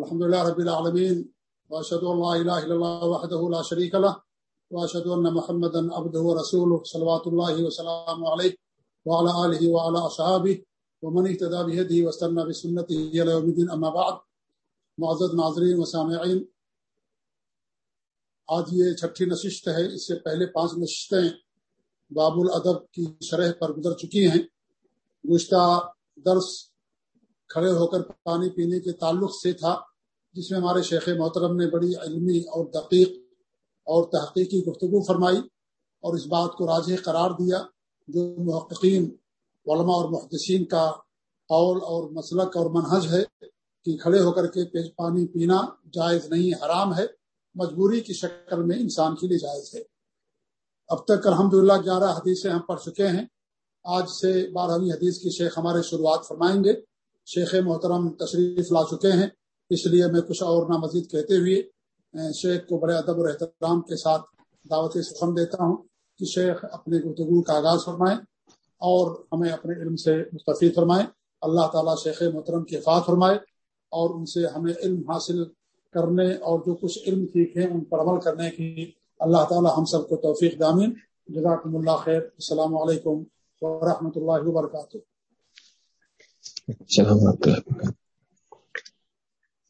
الحمد لله رب العالمين واشهد ان لا اله الا الله وحده لا شريك له واشهد ان محمدا عبده ورسوله صلوات الله وسلامه عليه وعلى اله وعلى اصحابه ومن اهتدى بهديه واستنى بسنته الى يوم الدين اما بعد معزز ناظرین و سامعین آج یہ چھٹی نشست ہے اس سے پہلے پانچ نشستیں باب الادب کی شرح پر گزر چکی ہیں گزشتہ درس کھڑے ہو کر پانی پینے کے تعلق سے تھا جس میں ہمارے شیخ محترم نے بڑی علمی اور دقیق اور تحقیقی گفتگو فرمائی اور اس بات کو راجح قرار دیا جو محققین، علماء اور محدثین کا قول اور مسلک اور منحج ہے کہ کھڑے ہو کر کے پانی پینا جائز نہیں، حرام ہے، مجبوری کی شکل میں انسان کے لیے جائز ہے۔ اب تک الحمد للہ گیارہ حدیثیں ہم پڑھ چکے ہیں۔ آج سے بارہویں حدیث کی شیخ ہمارے شروعات فرمائیں گے۔ شیخ محترم تشریف لا چکے ہیں۔ اس لیے میں کچھ اور نہ مزید کہتے ہوئے شیخ کو بڑے ادب اور احترام کے ساتھ دعوت سخن دیتا ہوں کہ شیخ اپنے گفتگو کا آغاز فرمائیں اور ہمیں اپنے علم سے مستفید فرمائیں اللہ تعالیٰ شیخ محترم کی افات فرمائے اور ان سے ہمیں علم حاصل کرنے اور جو کچھ علم سیکھیں ان پر عمل کرنے کی اللہ تعالیٰ ہم سب کو توفیق دامین جزاکم اللہ خیر۔ السلام علیکم ورحمۃ اللہ وبرکاتہ۔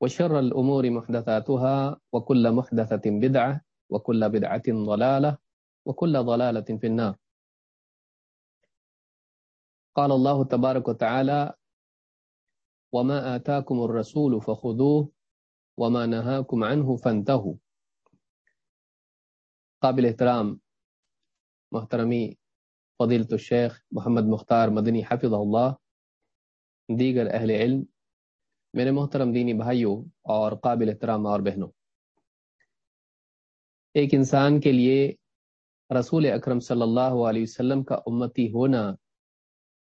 وشر الأمور محدثاتها، وكل محدثة بدعة، وكل بدعة ضلالة، وكل ضلالة في النار. قال الله تبارك وتعالى وما آتاكم الرسول فخذوه، وما نهاكم عنه فانتهوا. قابل احترام محترمی فضیلت الشیخ محمد مختار مدنی حفظ اللہ دیگر اہل علم میرے محترم دینی بھائیوں اور قابل احترام اور بہنوں، ایک انسان کے لیے رسول اکرم صلی اللہ علیہ وسلم کا امتی ہونا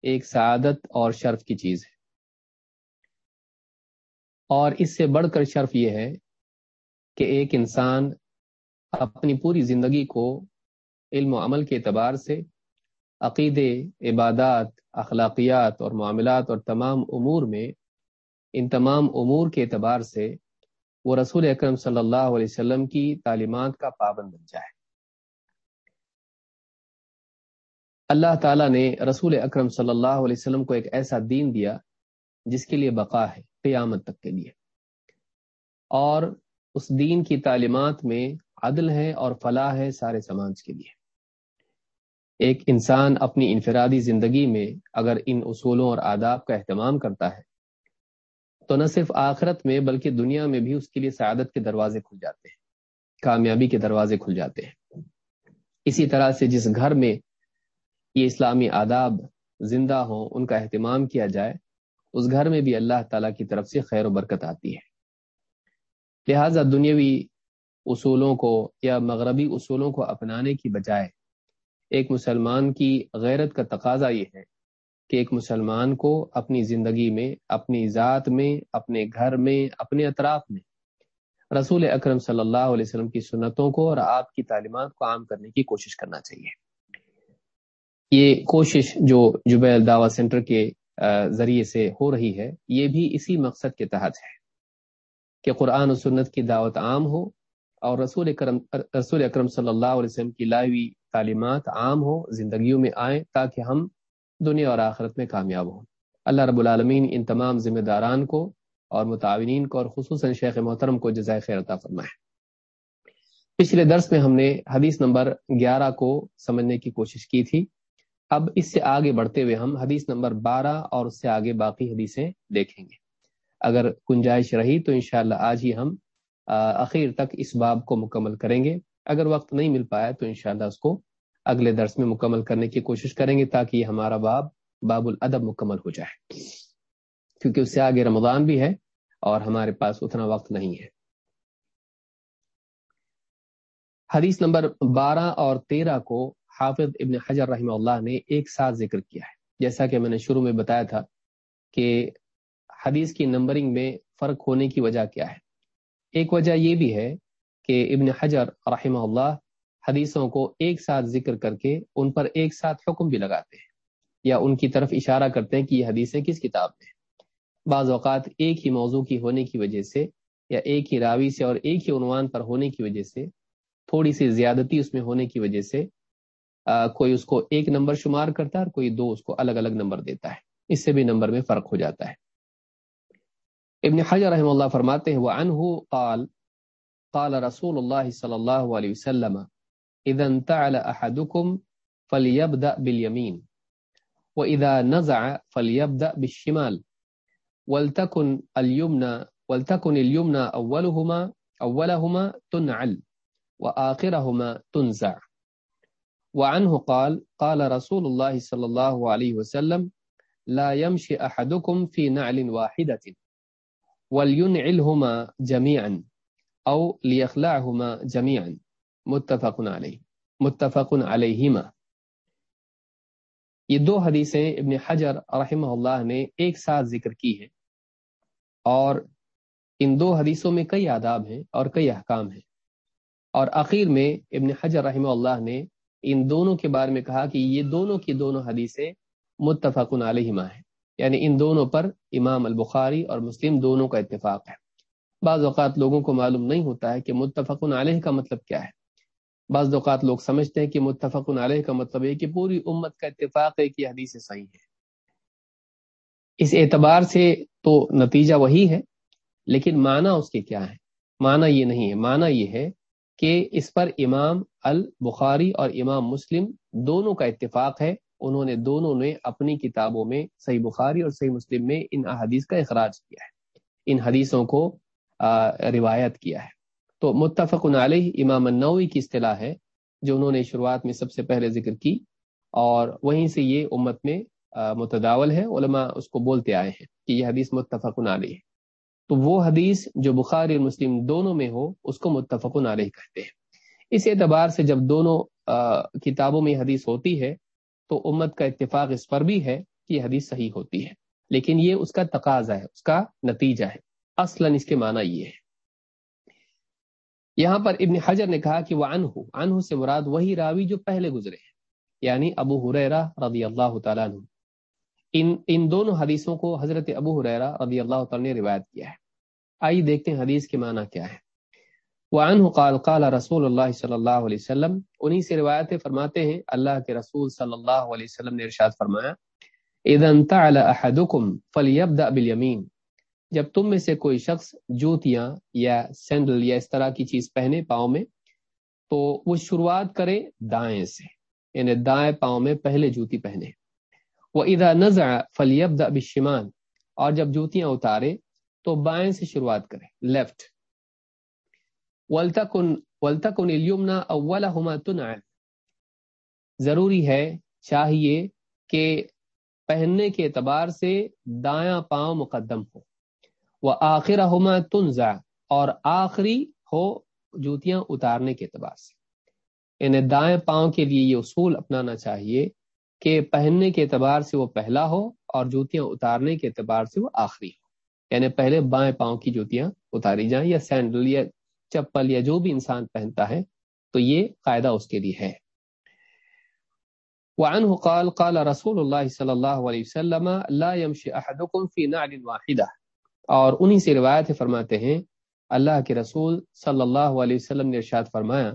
ایک سعادت اور شرف کی چیز ہے۔ اور اس سے بڑھ کر شرف یہ ہے کہ ایک انسان اپنی پوری زندگی کو علم و عمل کے اعتبار سے عقیدے، عبادات، اخلاقیات اور معاملات اور تمام امور میں ان تمام امور کے اعتبار سے وہ رسول اکرم صلی اللہ علیہ وسلم کی تعلیمات کا پابند بن جائے۔ اللہ تعالیٰ نے رسول اکرم صلی اللہ علیہ وسلم کو ایک ایسا دین دیا جس کے لیے بقا ہے، قیامت تک کے لیے۔ اور اس دین کی تعلیمات میں عدل ہے اور فلاح ہے سارے سماج کے لیے۔ ایک انسان اپنی انفرادی زندگی میں اگر ان اصولوں اور آداب کا اہتمام کرتا ہے تو نہ صرف آخرت میں بلکہ دنیا میں بھی اس کے لیے سعادت کے دروازے کھل جاتے ہیں، کامیابی کے دروازے کھل جاتے ہیں۔ اسی طرح سے جس گھر میں یہ اسلامی آداب زندہ ہوں، ان کا اہتمام کیا جائے، اس گھر میں بھی اللہ تعالیٰ کی طرف سے خیر و برکت آتی ہے۔ لہذا دنیاوی اصولوں کو یا مغربی اصولوں کو اپنانے کی بجائے، ایک مسلمان کی غیرت کا تقاضا یہ ہے کہ ایک مسلمان کو اپنی زندگی میں، اپنی ذات میں، اپنے گھر میں، اپنے اطراف میں۔ رسول اکرم صلی اللہ علیہ وسلم کی سنتوں کو اور آپ کی تعلیمات کو عام کرنے کی کوشش کرنا چاہیے۔ یہ کوشش جو جبیل دعوی سینٹر کے ذریعے سے ہو رہی ہے، یہ بھی اسی مقصد کے تحت ہے کہ قرآن و سنت کی دعوت عام ہو اور رسول اکرم رسول اکرم صلی اللہ علیہ وسلم کی لاوی تعلیمات عام ہوں زندگیوں میں آئیں تاکہ ہم دنیا اور آخرت میں کامیاب ہوں۔ اللہ رب العالمین ان تمام ذمہ داران کو اور متعاونین کو اور خصوصاً شیخ محترم کو جزائے خیر عطا فرمائے۔ پچھلے درس میں ہم نے حدیث نمبر گیارہ کو سمجھنے کی کوشش کی تھی۔ اب اس سے آگے بڑھتے ہوئے ہم حدیث نمبر بارہ اور اس سے آگے باقی حدیثیں دیکھیں گے۔ اگر گنجائش رہی تو انشاءاللہ آج ہی ہم اخیر تک اس باب کو مکمل کریں گے۔ اگر وقت نہیں مل پایا تو انشاءاللہ اس کو اگلے درس میں مکمل کرنے کی کوشش کریں گے تاکہ یہ ہمارا باب باب الادب مکمل ہو جائے۔ کیونکہ اس سے آگے رمضان بھی ہے اور ہمارے پاس اتنا وقت نہیں ہے۔ حدیث نمبر بارہ اور تیرہ کو حافظ ابن حجر رحمہ اللہ نے ایک ساتھ ذکر کیا ہے۔ جیسا کہ میں نے شروع میں بتایا تھا کہ حدیث کی نمبرنگ میں فرق ہونے کی وجہ کیا ہے۔ ایک وجہ یہ بھی ہے کہ ابن حجر رحمہ اللہ حدیثوں کو ایک ساتھ ذکر کر کے ان پر ایک ساتھ حکم بھی لگاتے ہیں یا ان کی طرف اشارہ کرتے ہیں کہ یہ حدیثیں کس کتاب میں بعض اوقات ایک ہی موضوع کی ہونے کی وجہ سے یا ایک ہی راوی سے اور ایک ہی عنوان پر ہونے کی وجہ سے تھوڑی سی زیادتی اس میں ہونے کی وجہ سے آ, کوئی اس کو ایک نمبر شمار کرتا ہے اور کوئی دو اس کو الگ الگ نمبر دیتا ہے۔ اس سے بھی نمبر میں فرق ہو جاتا ہے۔ ابن حجر رحم اللہ فرماتے ہیں وعنہ قال قال رسول اللہ صلی اللہ علیہ وسلم اذا انتعل احدكم فليبدأ باليمين واذا نزع فليبدأ بالشمال. ولتكن اليمنى ولتكن اليمنى اولهما اولهما تنعل واخرهما تنزع. وعنه قال قال رسول الله صلى الله عليه وسلم، لا يمشي احدكم في نعل واحده ولينعلهما جميعا او ليخلعهما جميعا متفق علیہ متفق علیہما۔ یہ دو حدیثیں ابن حجر رحمہ اللہ نے ایک ساتھ ذکر کی ہیں، اور ان دو حدیثوں میں کئی آداب ہیں اور کئی احکام ہیں۔ اور آخر میں ابن حجر رحمہ اللہ نے ان دونوں کے بارے میں کہا کہ یہ دونوں کی دونوں حدیثیں متفق علیہما ہیں۔ یعنی ان دونوں پر امام البخاری اور مسلم دونوں کا اتفاق ہے۔ بعض اوقات لوگوں کو معلوم نہیں ہوتا ہے کہ متفق علیہ کا مطلب کیا ہے۔ بعض اوقات لوگ سمجھتے ہیں کہ متفق علیہ کا مطلب ہے کہ پوری امت کا اتفاق ہے کہ حدیث صحیح ہے۔ اس اعتبار سے تو نتیجہ وہی ہے، لیکن معنی اس کے کیا ہے معنی یہ نہیں ہے۔ معنی یہ ہے کہ اس پر امام البخاری اور امام مسلم دونوں کا اتفاق ہے۔ انہوں نے دونوں نے اپنی کتابوں میں صحیح بخاری اور صحیح مسلم میں ان احادیث کا اخراج کیا ہے۔ ان حدیثوں کو روایت کیا ہے۔ تو متفق علیہ امام النوی کی اصطلاح ہے، جو انہوں نے شروعات میں سب سے پہلے ذکر کی، اور وہیں سے یہ امت میں متداول ہے، علماء اس کو بولتے آئے ہیں کہ یہ حدیث متفق علیہ ہے۔ تو وہ حدیث جو بخاری اور مسلم دونوں میں ہو، اس کو متفق علیہ کہتے ہیں۔ اس اعتبار سے جب دونوں کتابوں میں حدیث ہوتی ہے، تو امت کا اتفاق اس پر بھی ہے کہ یہ حدیث صحیح ہوتی ہے۔ لیکن یہ اس کا تقاضا ہے، اس کا نتیجہ ہے۔ اصلا اس کے معنی یہ ہے۔ یہاں پر ابن حجر نے کہا کہ وہ انہو انہو سے مراد وہی راوی جو پہلے گزرے ہیں یعنی ابو حریرہ رضی اللہ تعالیٰ عنہ۔ ان ان دونوں حدیثوں کو حضرت ابو حریرہ رضی اللہ تعالیٰ نے روایت کیا ہے۔ آئیے دیکھتے ہیں حدیث کے معنی کیا ہے۔ وہ انہ قال قال رسول اللہ صلی اللہ علیہ وسلم۔ انہی سے روایتیں فرماتے ہیں، اللہ کے رسول صلی اللہ علیہ وسلم نے ارشاد فرمایا، اذا انتعل احدكم فليبدأ باليمين جب تم میں سے کوئی شخص جوتیاں یا سینڈل یا اس طرح کی چیز پہنے پاؤں میں، تو وہ شروعات کرے دائیں سے یعنی دائیں پاؤں میں پہلے جوتی پہنے۔ وہ ادا نزع فلیب بشمان اور جب جوتیاں اتارے تو بائیں سے شروعات کرے لیفٹ ولتکن ولتکن الیمنا اولہما تنعل ضروری ہے، چاہیے کہ پہننے کے اعتبار سے دایاں پاؤں مقدم ہو وہ آخر ہوما تنزا اور آخری ہو جوتیاں اتارنے کے اعتبار سے۔ یعنی دائیں پاؤں کے لیے یہ اصول اپنانا چاہیے کہ پہننے کے اعتبار سے وہ پہلا ہو اور جوتیاں اتارنے کے اعتبار سے وہ آخری ہو۔ یعنی پہلے بائیں پاؤں کی جوتیاں اتاری جائیں یا سینڈل یا چپل یا جو بھی انسان پہنتا ہے، تو یہ قاعدہ اس کے لیے ہے۔ وعنه قال قال رسول الله صلى الله عليه وسلم، لا يمشي احدكم في نعل واحده اور انہی سے روایت فرماتے ہیں، اللہ کے رسول صلی اللہ علیہ وسلم نے ارشاد فرمایا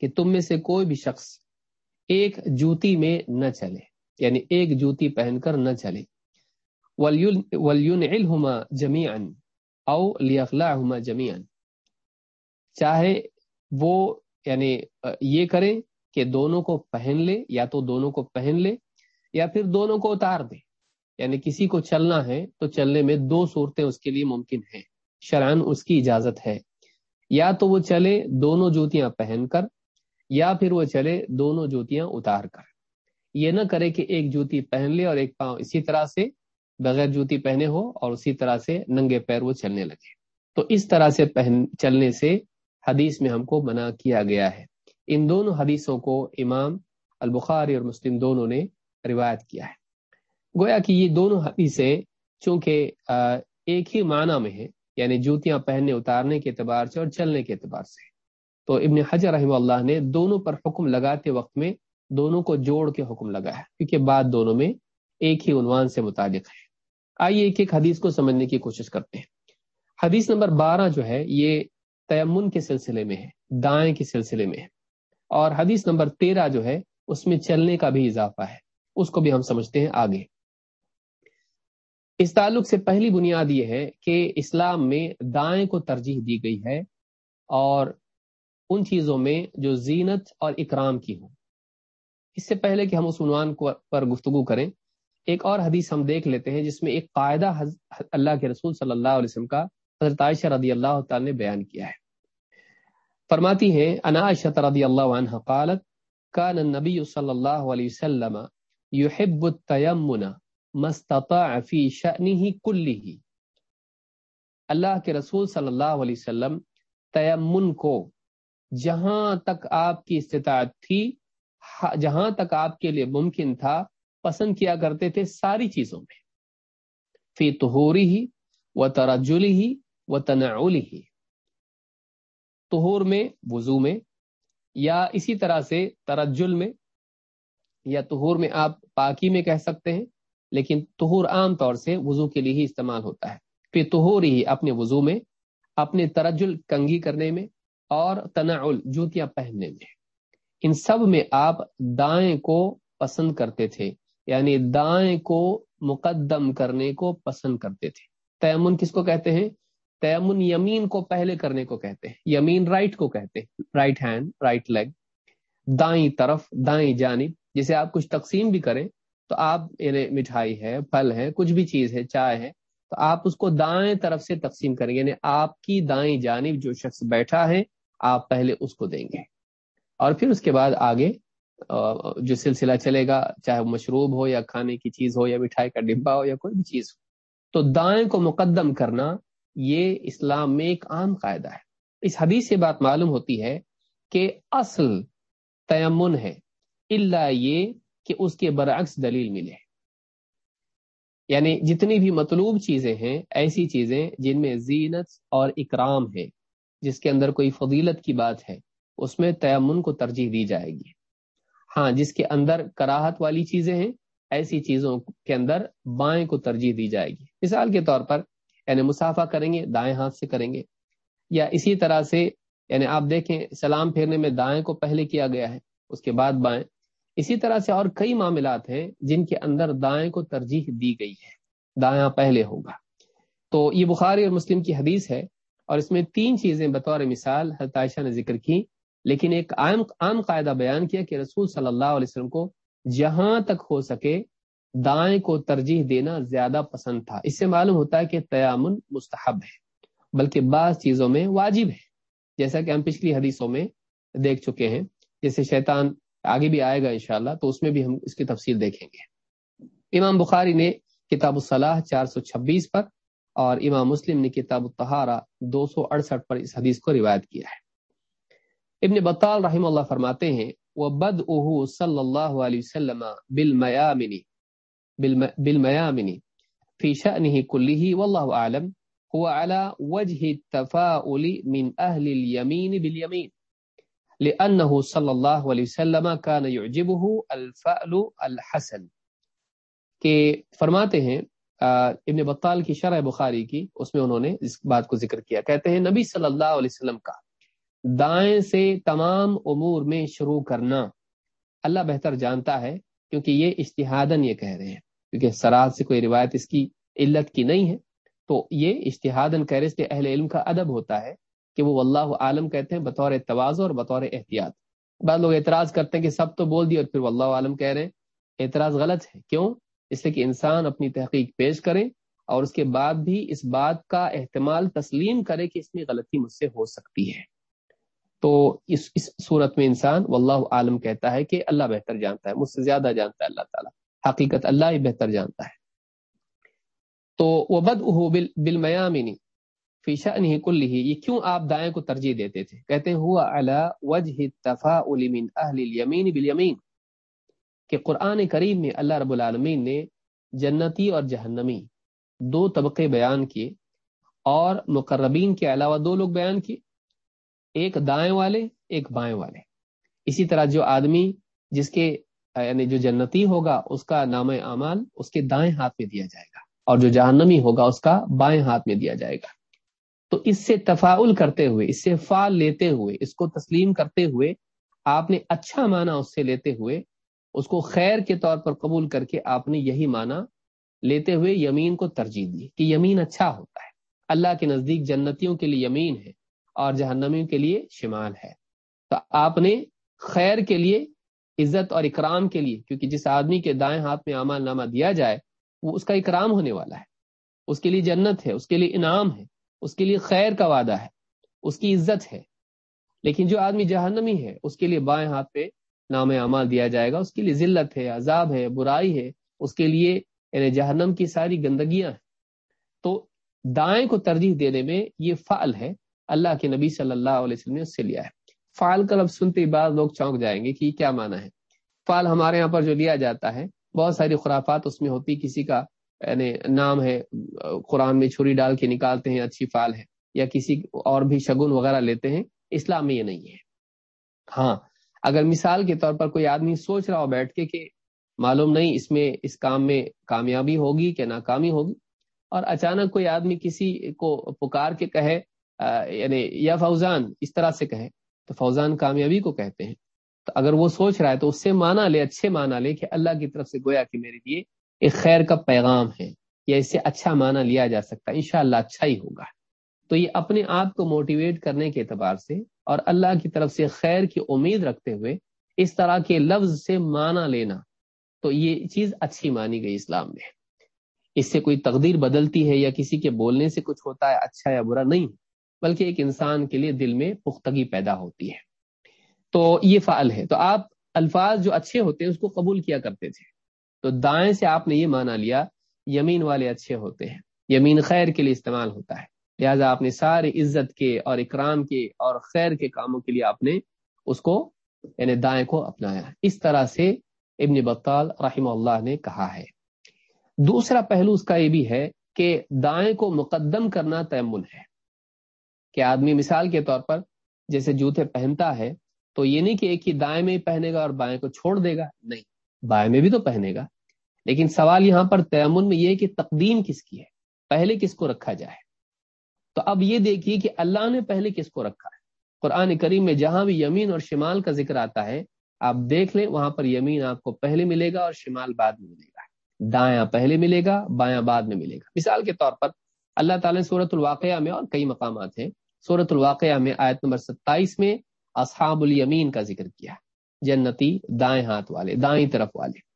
کہ تم میں سے کوئی بھی شخص ایک جوتی میں نہ چلے یعنی ایک جوتی پہن کر نہ چلے۔ ولیونعلہما جمیعا او لیخلعہما جمیعا چاہے وہ یعنی یہ کرے کہ دونوں کو پہن لے یا تو دونوں کو پہن لے یا پھر دونوں کو اتار دے۔ یعنی کسی کو چلنا ہے تو چلنے میں دو صورتیں اس کے لیے ممکن ہیں۔ شران اس کی اجازت ہے۔ یا تو وہ چلے دونوں جوتیاں پہن کر، یا پھر وہ چلے دونوں جوتیاں اتار کر۔ یہ نہ کرے کہ ایک جوتی پہن لے اور ایک پاؤں اسی طرح سے بغیر جوتی پہنے ہو اور اسی طرح سے ننگے پیر وہ چلنے لگے۔ تو اس طرح سے پہن، چلنے سے حدیث میں ہم کو منع کیا گیا ہے۔ ان دونوں حدیثوں کو امام البخاری اور مسلم دونوں نے روایت کیا ہے۔ گویا کہ یہ دونوں حدیثیں چونکہ ایک ہی معنی میں ہیں یعنی جوتیاں پہننے، اتارنے کے اعتبار سے اور چلنے کے اعتبار سے۔ تو ابن حجر رحمہ اللہ نے دونوں پر حکم لگاتے وقت میں دونوں کو جوڑ کے حکم لگا ہے، کیونکہ بات دونوں میں ایک ہی عنوان سے متعلق ہے۔ آئیے ایک ایک حدیث کو سمجھنے کی کوشش کرتے ہیں۔ حدیث نمبر بارہ جو ہے، یہ تیمن کے سلسلے میں ہے، دائیں کے سلسلے میں ہے۔ اور حدیث نمبر تیرہ جو ہے، اس میں چلنے کا بھی اضافہ ہے۔ اس کو بھی ہم سمجھتے ہیں آگے۔ اس تعلق سے پہلی بنیاد یہ ہے کہ اسلام میں دائیں کو ترجیح دی گئی ہے اور ان چیزوں میں جو زینت اور اکرام کی ہوں۔ اس سے پہلے کہ ہم اس عنوان پر گفتگو کریں، ایک اور حدیث ہم دیکھ لیتے ہیں جس میں ایک قاعدہ اللہ کے رسول صلی اللہ علیہ وسلم کا حضرت عائشہ رضی اللہ تعالی نے بیان کیا ہے۔ فرماتی ہیں عائشہ رضی اللہ عنہ قالت، کان النبی صلی اللہ علیہ وسلم يحب التيمن ما استطاع في شأنه كله. اللہ کے رسول صلی اللہ علیہ وسلم تیمن کو جہاں تک آپ کی استطاعت تھی، جہاں تک آپ کے لیے ممکن تھا، پسند کیا کرتے تھے ساری چیزوں میں۔ فی تہوری ہی و ترجلی ہی و تنعلی ہی تہور میں، وضو میں، یا اسی طرح سے ترجل میں، یا تہور میں آپ پاکی میں کہہ سکتے ہیں۔ لیکن تہور عام طور سے وضو کے لیے ہی استعمال ہوتا ہے۔ پھر تہور ہی اپنے وضو میں، اپنے ترجل کنگھی کرنے میں اور تنعل جوتیاں پہننے میں۔ ان سب میں آپ دائیں کو پسند کرتے تھے یعنی دائیں کو مقدم کرنے کو پسند کرتے تھے۔ تیمن کس کو کہتے ہیں؟ تیمن یمین کو پہلے کرنے کو کہتے ہیں۔ یمین رائٹ کو کہتے ہیں۔ رائٹ ہینڈ رائٹ لیگ دائیں طرف، دائیں جانب، جسے آپ کچھ تقسیم بھی کریں۔ تو آپ یعنی مٹھائی ہے، پھل ہے، کچھ بھی چیز ہے، چائے ہے، تو آپ اس کو دائیں طرف سے تقسیم کریں۔ گے یعنی آپ کی دائیں جانب جو شخص بیٹھا ہے، آپ پہلے اس کو دیں گے۔ اور پھر اس کے بعد آگے جو سلسلہ چلے گا، چاہے وہ مشروب ہو یا کھانے کی چیز ہو یا مٹھائی کا ڈبا ہو یا کوئی بھی چیز ہو۔ تو دائیں کو مقدم کرنا، یہ اسلام میں ایک عام قاعدہ ہے۔ اس حدیث سے بات معلوم ہوتی ہے کہ اصل تیمن ہے اللہ یہ کہ اس کے برعکس دلیل ملے۔ یعنی جتنی بھی مطلوب چیزیں ہیں، ایسی چیزیں جن میں زینت اور اکرام ہے، جس کے اندر کوئی فضیلت کی بات ہے، اس میں تیمن کو ترجیح دی جائے گی۔ ہاں جس کے اندر کراہت والی چیزیں ہیں، ایسی چیزوں کے اندر بائیں کو ترجیح دی جائے گی۔ مثال کے طور پر یعنی مسافہ کریں گے، دائیں ہاتھ سے کریں گے۔ یا اسی طرح سے یعنی آپ دیکھیں، سلام پھیرنے میں دائیں کو پہلے کیا گیا ہے، اس کے بعد بائیں۔ اسی طرح سے اور کئی معاملات ہیں جن کے اندر دائیں کو ترجیح دی گئی ہے۔ دایاں پہلے ہوگا۔ تو یہ بخاری اور مسلم کی حدیث ہے اور اس میں تین چیزیں بطور مثال حضرت عائشہ نے ذکر کی، لیکن ایک عام عام قاعدہ بیان کیا کہ رسول صلی اللہ علیہ وسلم کو جہاں تک ہو سکے دائیں کو ترجیح دینا زیادہ پسند تھا۔ اس سے معلوم ہوتا ہے کہ تیامن مستحب ہے، بلکہ بعض چیزوں میں واجب ہے۔ جیسا کہ ہم پچھلی حدیثوں میں دیکھ چکے ہیں، جیسے شیطان آگے بھی آئے گا انشاءاللہ، تو اس میں بھی ہم اس کی تفصیل دیکھیں گے۔ امام بخاری نے کتاب الصلاح چار سو چھبیس پر اور امام مسلم نے کتاب الطہارہ دو سو اڑسٹھ پر اس حدیث کو روایت کیا ہے۔ ابن بطال رحم اللہ فرماتے ہیں وہ بد اہ صلی اللہ علیہ وسلم بالمیامنی بالمیامنی فی شأنه كله والله اعلم هو على وجه التفاؤل من اهل اليمين باليمين۔ لانه صلی اللہ علیہ وسلم كان يعجبه الفأل الحسن. کہ فرماتے ہیں ابن بطال کی شرح بخاری کی، اس میں انہوں نے اس بات کو ذکر کیا۔ کہتے ہیں، نبی صلی اللہ علیہ وسلم کا، دائیں سے تمام امور میں شروع کرنا اللہ بہتر جانتا ہے، کیونکہ یہ اشتہادن یہ کہہ رہے ہیں۔ کیونکہ سراد سے کوئی روایت اس کی علت کی نہیں ہے، تو یہ اشتہادن کہہ رہے اہل علم کا ادب ہوتا ہے۔ کہ وہ اللہ عالم کہتے ہیں بطور توازو اور بطور احتیاط۔ بعض لوگ اعتراض کرتے ہیں کہ سب تو بول دی اور پھر اللہ عالم کہہ رہے ہیں۔ اعتراض غلط ہے۔ کیوں؟ اس لیے کہ انسان اپنی تحقیق پیش کرے اور اس کے بعد بھی اس بات کا احتمال تسلیم کرے کہ اس میں غلطی مجھ سے ہو سکتی ہے۔ تو اس اس صورت میں انسان واللہ عالم کہتا ہے کہ اللہ بہتر جانتا ہے، مجھ سے زیادہ جانتا ہے اللہ تعالیٰ۔ حقیقت اللہ ہی بہتر جانتا ہے۔ تو وہ بد بالمیامنی۔ فیشا نہیں کل ہی یہ کیوں آپ دائیں کو ترجیح دیتے تھے؟ کہتے ہیں، ہوا وجہ تفاعل من اہل الیمین بالیمین، کہ قرآن کریم میں اللہ رب العالمین نے جنتی اور جہنمی دو طبقے بیان کیے اور مقربین کے علاوہ دو لوگ بیان کیے، ایک دائیں والے، ایک بائیں والے۔ اسی طرح جو آدمی جس کے یعنی جو جنتی ہوگا، اس کا نام اعمال اس کے دائیں ہاتھ میں دیا جائے گا اور جو جہنمی ہوگا، اس کا بائیں ہاتھ میں دیا جائے گا۔ تو اس سے تفاعل کرتے ہوئے، اس سے فال لیتے ہوئے، اس کو تسلیم کرتے ہوئے آپ نے اچھا معنی اس سے لیتے ہوئے، اس کو خیر کے طور پر قبول کر کے آپ نے یہی معنی لیتے ہوئے یمین کو ترجیح دی کہ یمین اچھا ہوتا ہے۔ اللہ کے نزدیک جنتیوں کے لیے یمین ہے اور جہنمیوں کے لیے شمال ہے۔ تو آپ نے خیر کے لیے، عزت اور اکرام کے لیے، کیونکہ جس آدمی کے دائیں ہاتھ میں اعمال نامہ دیا جائے، وہ اس کا اکرام ہونے والا ہے۔ اس کے لیے جنت ہے، اس کے لیے انعام ہے۔ اس کے لیے خیر کا وعدہ ہے، اس کی عزت ہے۔ لیکن جو آدمی جہنمی ہے، اس کے لیے بائیں ہاتھ پہ نام اعمال دیا جائے گا، اس کے لیے ذلت ہے، عذاب ہے، برائی ہے، اس کے لیے یعنی جہنم کی ساری گندگیاں ہیں۔ تو دائیں کو ترجیح دینے میں یہ فعل ہے، اللہ کے نبی صلی اللہ علیہ وسلم نے اس سے لیا ہے۔ فعال کا لفظ سنتے ہی بعد لوگ چونک جائیں گے کہ یہ کیا مانا ہے۔ فعال ہمارے یہاں پر جو لیا جاتا ہے، بہت ساری خرافات اس میں ہوتی، کسی کا یعنی نام ہے، قرآن میں چھری ڈال کے نکالتے ہیں، اچھی فعال ہے یا کسی اور بھی شگن وغیرہ لیتے ہیں، اسلام میں یہ نہیں ہے۔ ہاں اگر مثال کے طور پر کوئی آدمی سوچ رہا ہو بیٹھ کے کہ معلوم نہیں اس میں، اس کام میں کامیابی ہوگی کہ ناکامی ہوگی، اور اچانک کوئی آدمی کسی کو پکار کے کہے یعنی یا فوزان اس طرح سے کہے، تو فوزان کامیابی کو کہتے ہیں۔ تو اگر وہ سوچ رہا ہے تو اس سے مانا لے، اچھے مانا لے کہ اللہ کی طرف سے گویا کہ میرے لیے ایک خیر کا پیغام ہے یا اس سے اچھا مانا لیا جا سکتا ہے، انشاءاللہ اچھا ہی ہوگا۔ تو یہ اپنے آپ کو موٹیویٹ کرنے کے اعتبار سے اور اللہ کی طرف سے خیر کی امید رکھتے ہوئے اس طرح کے لفظ سے مانا لینا، تو یہ چیز اچھی مانی گئی اسلام میں اس سے کوئی تقدیر بدلتی ہے یا کسی کے بولنے سے کچھ ہوتا ہے اچھا یا برا نہیں، بلکہ ایک انسان کے لیے دل میں پختگی پیدا ہوتی ہے۔ تو یہ فعل ہے۔ تو آپ الفاظ جو اچھے ہوتے ہیں اس کو قبول کیا کرتے تھے۔ تو دائیں سے آپ نے یہ مانا لیا، یمین والے اچھے ہوتے ہیں۔ یمین خیر کے لیے استعمال ہوتا ہے۔ لہٰذا آپ نے سارے عزت کے اور اکرام کے اور خیر کے کاموں کے لیے آپ نے اس کو یعنی دائیں کو اپنایا۔ اس طرح سے ابن بطال رحمہ اللہ نے کہا ہے۔ دوسرا پہلو اس کا یہ بھی ہے کہ دائیں کو مقدم کرنا تیمن ہے۔ کہ آدمی مثال کے طور پر جیسے جوتے پہنتا ہے، تو یہ نہیں کہ ایک ہی دائیں میں ہی پہنے گا اور بائیں کو چھوڑ دے گا۔ نہیں۔ بائیں میں بھی تو پہنے گا۔ لیکن سوال یہاں پر تیمن میں یہ کہ تقدیم کس کی ہے؟ پہلے کس کو رکھا جائے؟ تو اب یہ دیکھیے کہ اللہ نے پہلے کس کو رکھا ہے؟ قرآن کریم میں جہاں بھی یمین اور شمال کا ذکر آتا ہے، آپ دیکھ لیں، وہاں پر یمین آپ کو پہلے ملے گا اور شمال بعد میں ملے گا۔ دایاں پہلے ملے گا، بایاں بعد میں ملے گا۔ مثال کے طور پر اللہ تعالیٰ نے صورت الواقعہ میں اور کئی مقامات ہیں۔ صورت الواقعہ میں آیت نمبر ستائیس میں اصحاب الیمین کا ذکر کیا۔ جنتی دائیں ہاتھ والے، دائیں طرف والے۔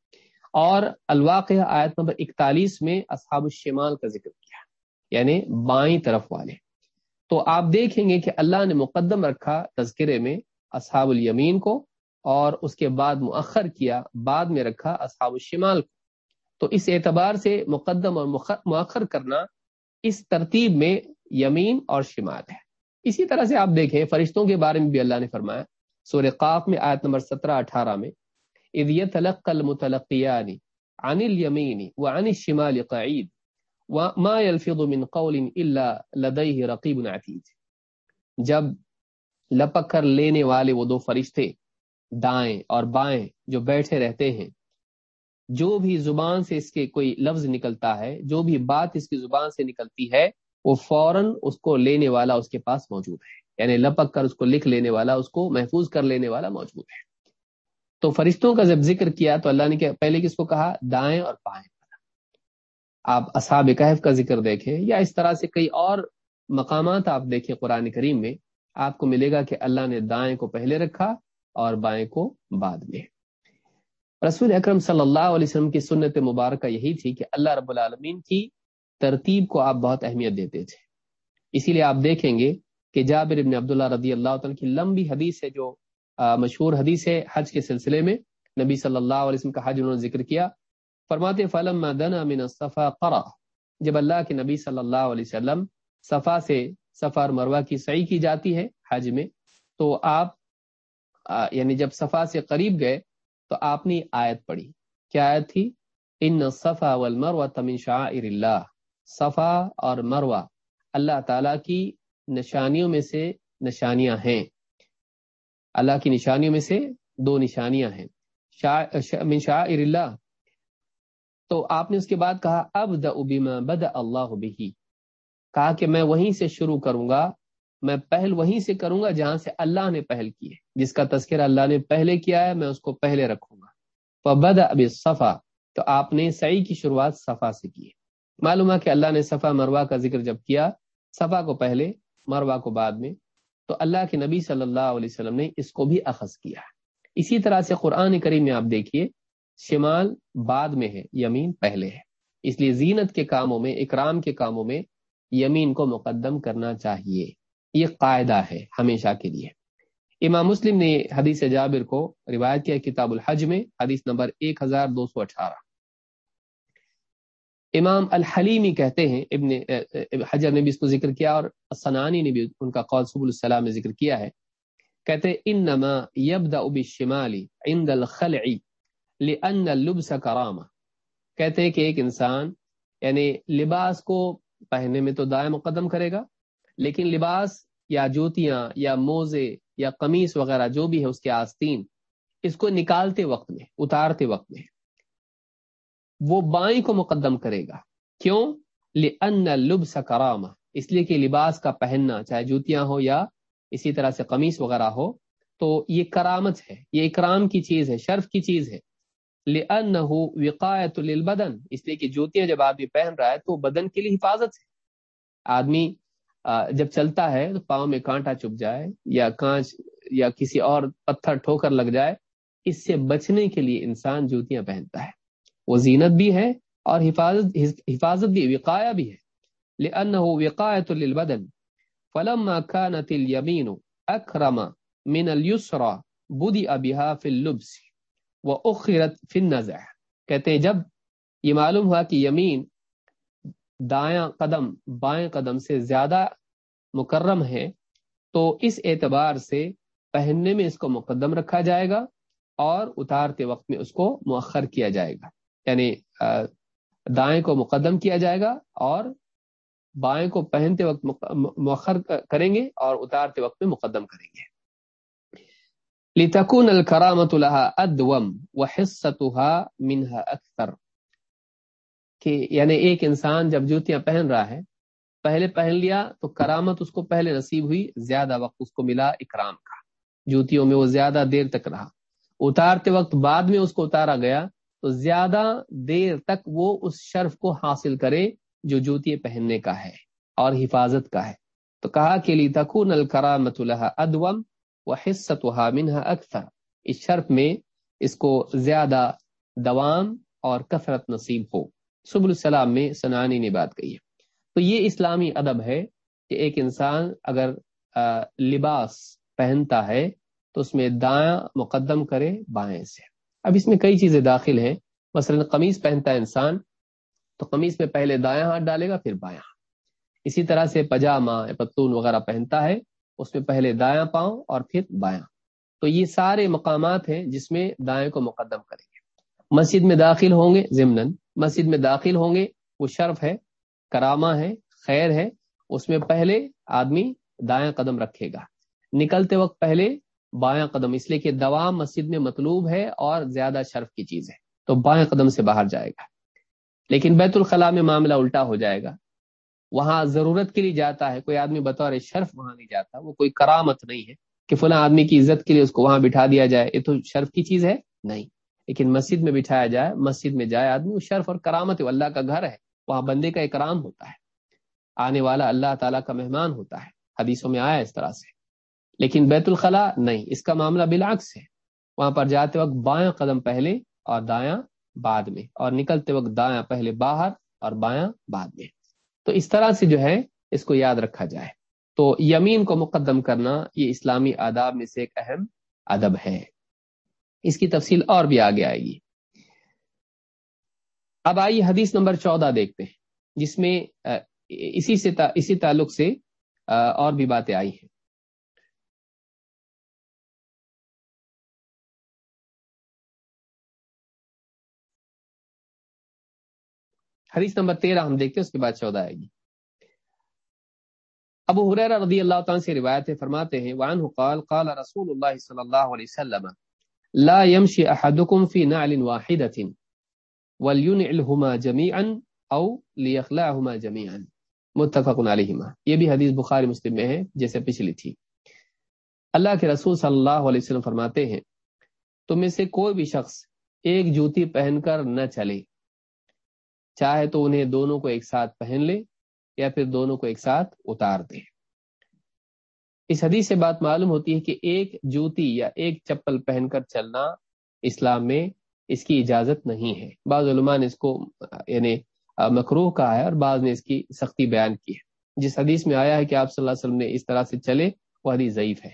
اور الواقعہ آیت نمبر اکتالیس میں اصحاب الشمال کا ذکر کیا یعنی بائیں طرف والے۔ تو آپ دیکھیں گے کہ اللہ نے مقدم رکھا تذکرے میں اصحاب الیمین کو اور اس کے بعد مؤخر کیا، بعد میں رکھا اصحاب الشمال کو۔ تو اس اعتبار سے مقدم اور مؤخر کرنا اس ترتیب میں یمین اور شمال ہے۔ اسی طرح سے آپ دیکھیں، فرشتوں کے بارے میں بھی اللہ نے فرمایا سور قاف میں آیت نمبر سترہ اٹھارہ میں عن الیمین وعن الشمال قعید ما يلفظ من قول الا لديه رقیب عتید۔ جب لپک کر لینے والے وہ دو فرشتے دائیں اور بائیں جو بیٹھے رہتے ہیں، جو بھی زبان سے اس کے کوئی لفظ نکلتا ہے، جو بھی بات اس کی زبان سے نکلتی ہے، وہ فوراً اس کو لینے والا اس کے پاس موجود ہے۔ یعنی لپک کر اس کو لکھ لینے والا، اس کو محفوظ کر لینے والا موجود ہے۔ تو فرشتوں کا جب ذکر کیا تو اللہ نے پہلے کس کو کہا؟ دائیں اور پائیں آپ اصحاب کہف کا ذکر دیکھیں یا اس طرح سے کئی اور مقامات آپ دیکھیں قرآن کریم میں، آپ کو ملے گا کہ اللہ نے دائیں کو پہلے رکھا اور بائیں کو بعد میں۔ رسول اکرم صلی اللہ علیہ وسلم کی سنت مبارکہ یہی تھی کہ اللہ رب العالمین کی ترتیب کو آپ بہت اہمیت دیتے تھے۔ اسی لیے آپ دیکھیں گے کہ جابر ابن عبداللہ رضی اللہ تعالیٰ کی لمبی حدیث ہے جو مشہور حدیث ہے حج کے سلسلے میں۔ نبی صلی اللہ علیہ وسلم کا حج انہوں نے ذکر کیا۔ فرماتے فلم دنا من الصفا قرا جب اللہ کے نبی صلی اللہ علیہ وسلم صفا سے صفا اور کی صحیح کی جاتی ہے حج میں، تو آپ یعنی جب صفا سے قریب گئے تو آپ نے آیت پڑھی۔ کیا آیت تھی؟ ان صفا والمروہ تمن شعائر اللہ صفا اور مروا اللہ تعالی کی نشانیوں میں سے نشانیاں ہیں۔ اللہ کی نشانیوں میں سے دو نشانیاں ہیں۔ من شعائر اللہ۔ تو آپ نے اس کے بعد کہا اب بما بد اللہ بھی کہا کہ میں وہیں سے شروع کروں گا۔ میں پہل وہیں سے کروں گا جہاں سے اللہ نے پہل کی ہے۔ جس کا تذکرہ اللہ نے پہلے کیا ہے، میں اس کو پہلے رکھوں گا۔ بد اب صفا تو آپ نے سعی کی شروعات صفا سے کی ہے۔ معلوم ہے کہ اللہ نے صفا مروا کا ذکر جب کیا، صفا کو پہلے مروا کو بعد میں، تو اللہ کے نبی صلی اللہ علیہ وسلم نے اس کو بھی اخذ کیا اسی طرح سے قرآن کریم میں آپ دیکھیے، شمال بعد میں ہے، یمین پہلے ہے۔ اس لیے زینت کے کاموں میں، اکرام کے کاموں میں یمین کو مقدم کرنا چاہیے۔ یہ قاعدہ ہے ہمیشہ کے لیے۔ امام مسلم نے حدیث جابر کو روایت کیا کتاب الحج میں، حدیث نمبر 1218 امام الحلیمی کہتے ہیں، ابن حجر نے بھی اس کو ذکر کیا اور سنانی نے بھی ان کا قول سب السلام میں ذکر کیا ہے۔ کہتے انما یبدا بالشمال عند الخلع لان اللبس کرامہ۔ کہتے ہیں کہ ایک انسان یعنی لباس کو پہننے میں تو دائیں مقدم کرے گا، لیکن لباس یا جوتیاں یا موزے یا قمیص وغیرہ جو بھی ہے، اس کے آستین، اس کو نکالتے وقت میں، اتارتے وقت میں۔ وہ بائیں کو مقدم کرے گا۔ کیوں؟ لن لبس کرامہ اس لیے کہ لباس کا پہننا، چاہے جوتیاں ہو یا اسی طرح سے قمیص وغیرہ ہو، تو یہ کرامت ہے، یہ اکرام کی چیز ہے، شرف کی چیز ہے۔ وقایت للبدن۔ اس لیے کہ جوتیاں جب آدمی پہن رہا ہے تو بدن کے لیے حفاظت ہے۔ آدمی جب چلتا ہے تو پاؤں میں کانٹا چپ جائے یا کانچ یا کسی اور پتھر ٹھوکر لگ جائے، اس سے بچنے کے لیے انسان جوتیاں پہنتا ہے۔ وہ زینت بھی ہے اور حفاظت حفاظت بھی، وقایا بھی ہے۔ لأنه وقایت للبدن فلما كانت اليمين اکرم من اليسرى بدأ بها في اللبس واخرت في النزع کہتے ہیں، جب یہ معلوم ہوا کہ یمین دایاں قدم، بائیں قدم سے زیادہ مکرم ہے، تو اس اعتبار سے پہننے میں اس کو مقدم رکھا جائے گا اور اتارتے وقت میں اس کو مؤخر کیا جائے گا۔ یعنی دائیں کو مقدم کیا جائے گا اور بائیں کو پہنتے وقت مؤخر کریں گے اور اتارتے وقت میں مقدم کریں گے۔ لتكون الكرامة لها ادوم وحصتها منها اکثر کہ یعنی ایک انسان جب جوتیاں پہن رہا ہے، پہلے پہن لیا تو کرامت اس کو پہلے نصیب ہوئی، زیادہ وقت اس کو ملا اکرام کا۔ جوتیوں میں وہ زیادہ دیر تک رہا۔ اتارتے وقت بعد میں اس کو اتارا گیا تو زیادہ دیر تک وہ اس شرف کو حاصل کرے جو جوتی پہننے کا ہے اور حفاظت کا ہے۔ تو کہا کہ لی تکون الکرامت الحا ادوم و حصت و اکثر۔ اس شرف میں اس کو زیادہ دوام اور کثرت نصیب ہو۔ سب السلام میں سنانی نے بات کہی ہے۔ تو یہ اسلامی ادب ہے کہ ایک انسان اگر لباس پہنتا ہے تو اس میں دایاں مقدم کرے بائیں سے۔ اب اس میں کئی چیزیں داخل ہیں۔ مثلا قمیض پہنتا ہے انسان، تو قمیض میں پہلے دایاں ہاتھ ڈالے گا، پھر بایاں اسی طرح سے پجامہ پتون وغیرہ پہنتا ہے، اس میں پہلے دایاں پاؤں اور پھر بایاں تو یہ سارے مقامات ہیں جس میں دائیں کو مقدم کریں گے۔ مسجد میں داخل ہوں گے ضمن مسجد میں داخل ہوں گے، وہ شرف ہے کرامہ ہے، خیر ہے۔ اس میں پہلے آدمی دایاں قدم رکھے گا۔ نکلتے وقت پہلے بایاں قدم۔ اس لیے کہ دوام مسجد میں مطلوب ہے اور زیادہ شرف کی چیز ہے۔ تو بائیں قدم سے باہر جائے گا۔ لیکن بیت الخلاء میں معاملہ الٹا ہو جائے گا۔ وہاں ضرورت کے لیے جاتا ہے، کوئی آدمی بطور شرف وہاں نہیں جاتا، وہ کوئی کرامت نہیں ہے کہ فلاں آدمی کی عزت کے لیے اس کو وہاں بٹھا دیا جائے۔ یہ تو شرف کی چیز ہے؟ نہیں۔ لیکن مسجد میں بٹھایا جائے، مسجد میں جائے آدمی، وہ شرف اور کرامت اللہ کا گھر ہے۔ وہاں بندے کا اکرام ہوتا ہے۔ آنے والا اللہ تعالیٰ کا مہمان ہوتا ہے۔ حدیثوں میں آیا اس طرح سے۔ لیکن بیت الخلاء نہیں، اس کا معاملہ بالعکس ہے۔ وہاں پر جاتے وقت بایاں قدم پہلے اور دایاں بعد میں، اور نکلتے وقت دایاں پہلے باہر اور بایاں بعد میں۔ تو اس طرح سے جو ہے، اس کو یاد رکھا جائے۔ تو یمین کو مقدم کرنا یہ اسلامی آداب میں سے ایک اہم ادب ہے۔ اس کی تفصیل اور بھی آگے آئے گی۔ اب آئیے حدیث نمبر چودہ دیکھتے ہیں، جس میں اسی سے اسی تعلق سے اور بھی باتیں آئی ہیں۔ حدیث نمبر تیرہ ہم دیکھتے ہیں، اس کے بعد چودہ آئے گی۔ ابو حریرہ رضی اللہ تعالیٰ سے روایت فرماتے ہیں، وعنہ قال قال رسول اللہ صلی اللہ علیہ وسلم، لا يمشي احدكم في نعل واحدة ولينعلهما جميعا او ليخلعهما جميعا متفق علیہما۔ یہ بھی حدیث بخاری مسلم میں ہے، جیسے پچھلی تھی۔ اللہ کے رسول صلی اللہ علیہ وسلم فرماتے ہیں، تم میں سے کوئی بھی شخص ایک جوتی پہن کر نہ چلے۔ چاہے تو انہیں دونوں کو ایک ساتھ پہن لے یا پھر دونوں کو ایک ساتھ اتار دے۔ اس حدیث سے بات معلوم ہوتی ہے کہ ایک جوتی یا ایک چپل پہن کر چلنا اسلام میں اس کی اجازت نہیں ہے۔ بعض علماء نے اس کو یعنی مکروح کہا ہے اور بعض نے اس کی سختی بیان کی ہے۔ جس حدیث میں آیا ہے کہ آپ صلی اللہ علیہ وسلم نے اس طرح سے چلے، وہ حدیث ضعیف ہے۔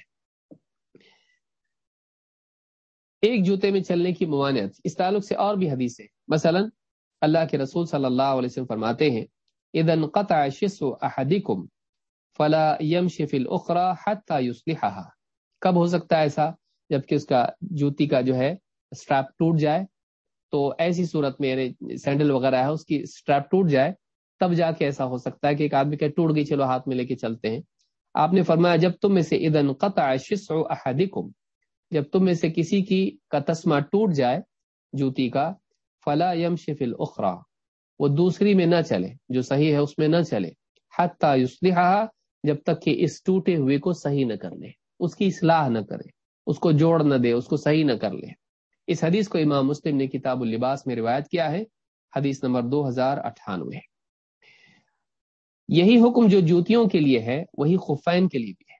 ایک جوتے میں چلنے کی ممانعت، اس تعلق سے اور بھی حدیث ہے۔ مثلا اللہ کے رسول صلی اللہ علیہ وسلم فرماتے ہیں اذن قطع شسو احدکم فلا يمشي في الاخرى حتى يصلحها کب ہو سکتا ہے ایسا؟ جبکہ اس کا جوتی کا جو ہے سٹریپ ٹوٹ جائے، تو ایسی صورت میں یعنی سینڈل وغیرہ ہے، اس کی سٹریپ ٹوٹ جائے، تب جا کے ایسا ہو سکتا ہے کہ ایک آدمی کہ ٹوٹ گئی، چلو ہاتھ میں لے کے چلتے ہیں۔ آپ نے فرمایا، جب تم میں سے اذن قطع شسع احدکم، جب تم میں سے کسی کی کا تسمہ ٹوٹ جائے جوتی کا فلا یم شفل اخرا وہ دوسری میں نہ چلے، جو صحیح ہے اس میں نہ چلے. حتیٰ جب تک کہ اس ٹوٹے ہوئے کو صحیح نہ کر لے. اس کی اصلاح نہ کرے، اس کو جوڑ نہ دے، اس کو صحیح نہ کر لے. اس حدیث کو امام مسلم نے کتاب اللباس میں روایت کیا ہے، حدیث نمبر دو ہزار اٹھانوے. یہی حکم جو جوتیوں کے لیے ہے، وہی خفین کے لیے بھی ہے.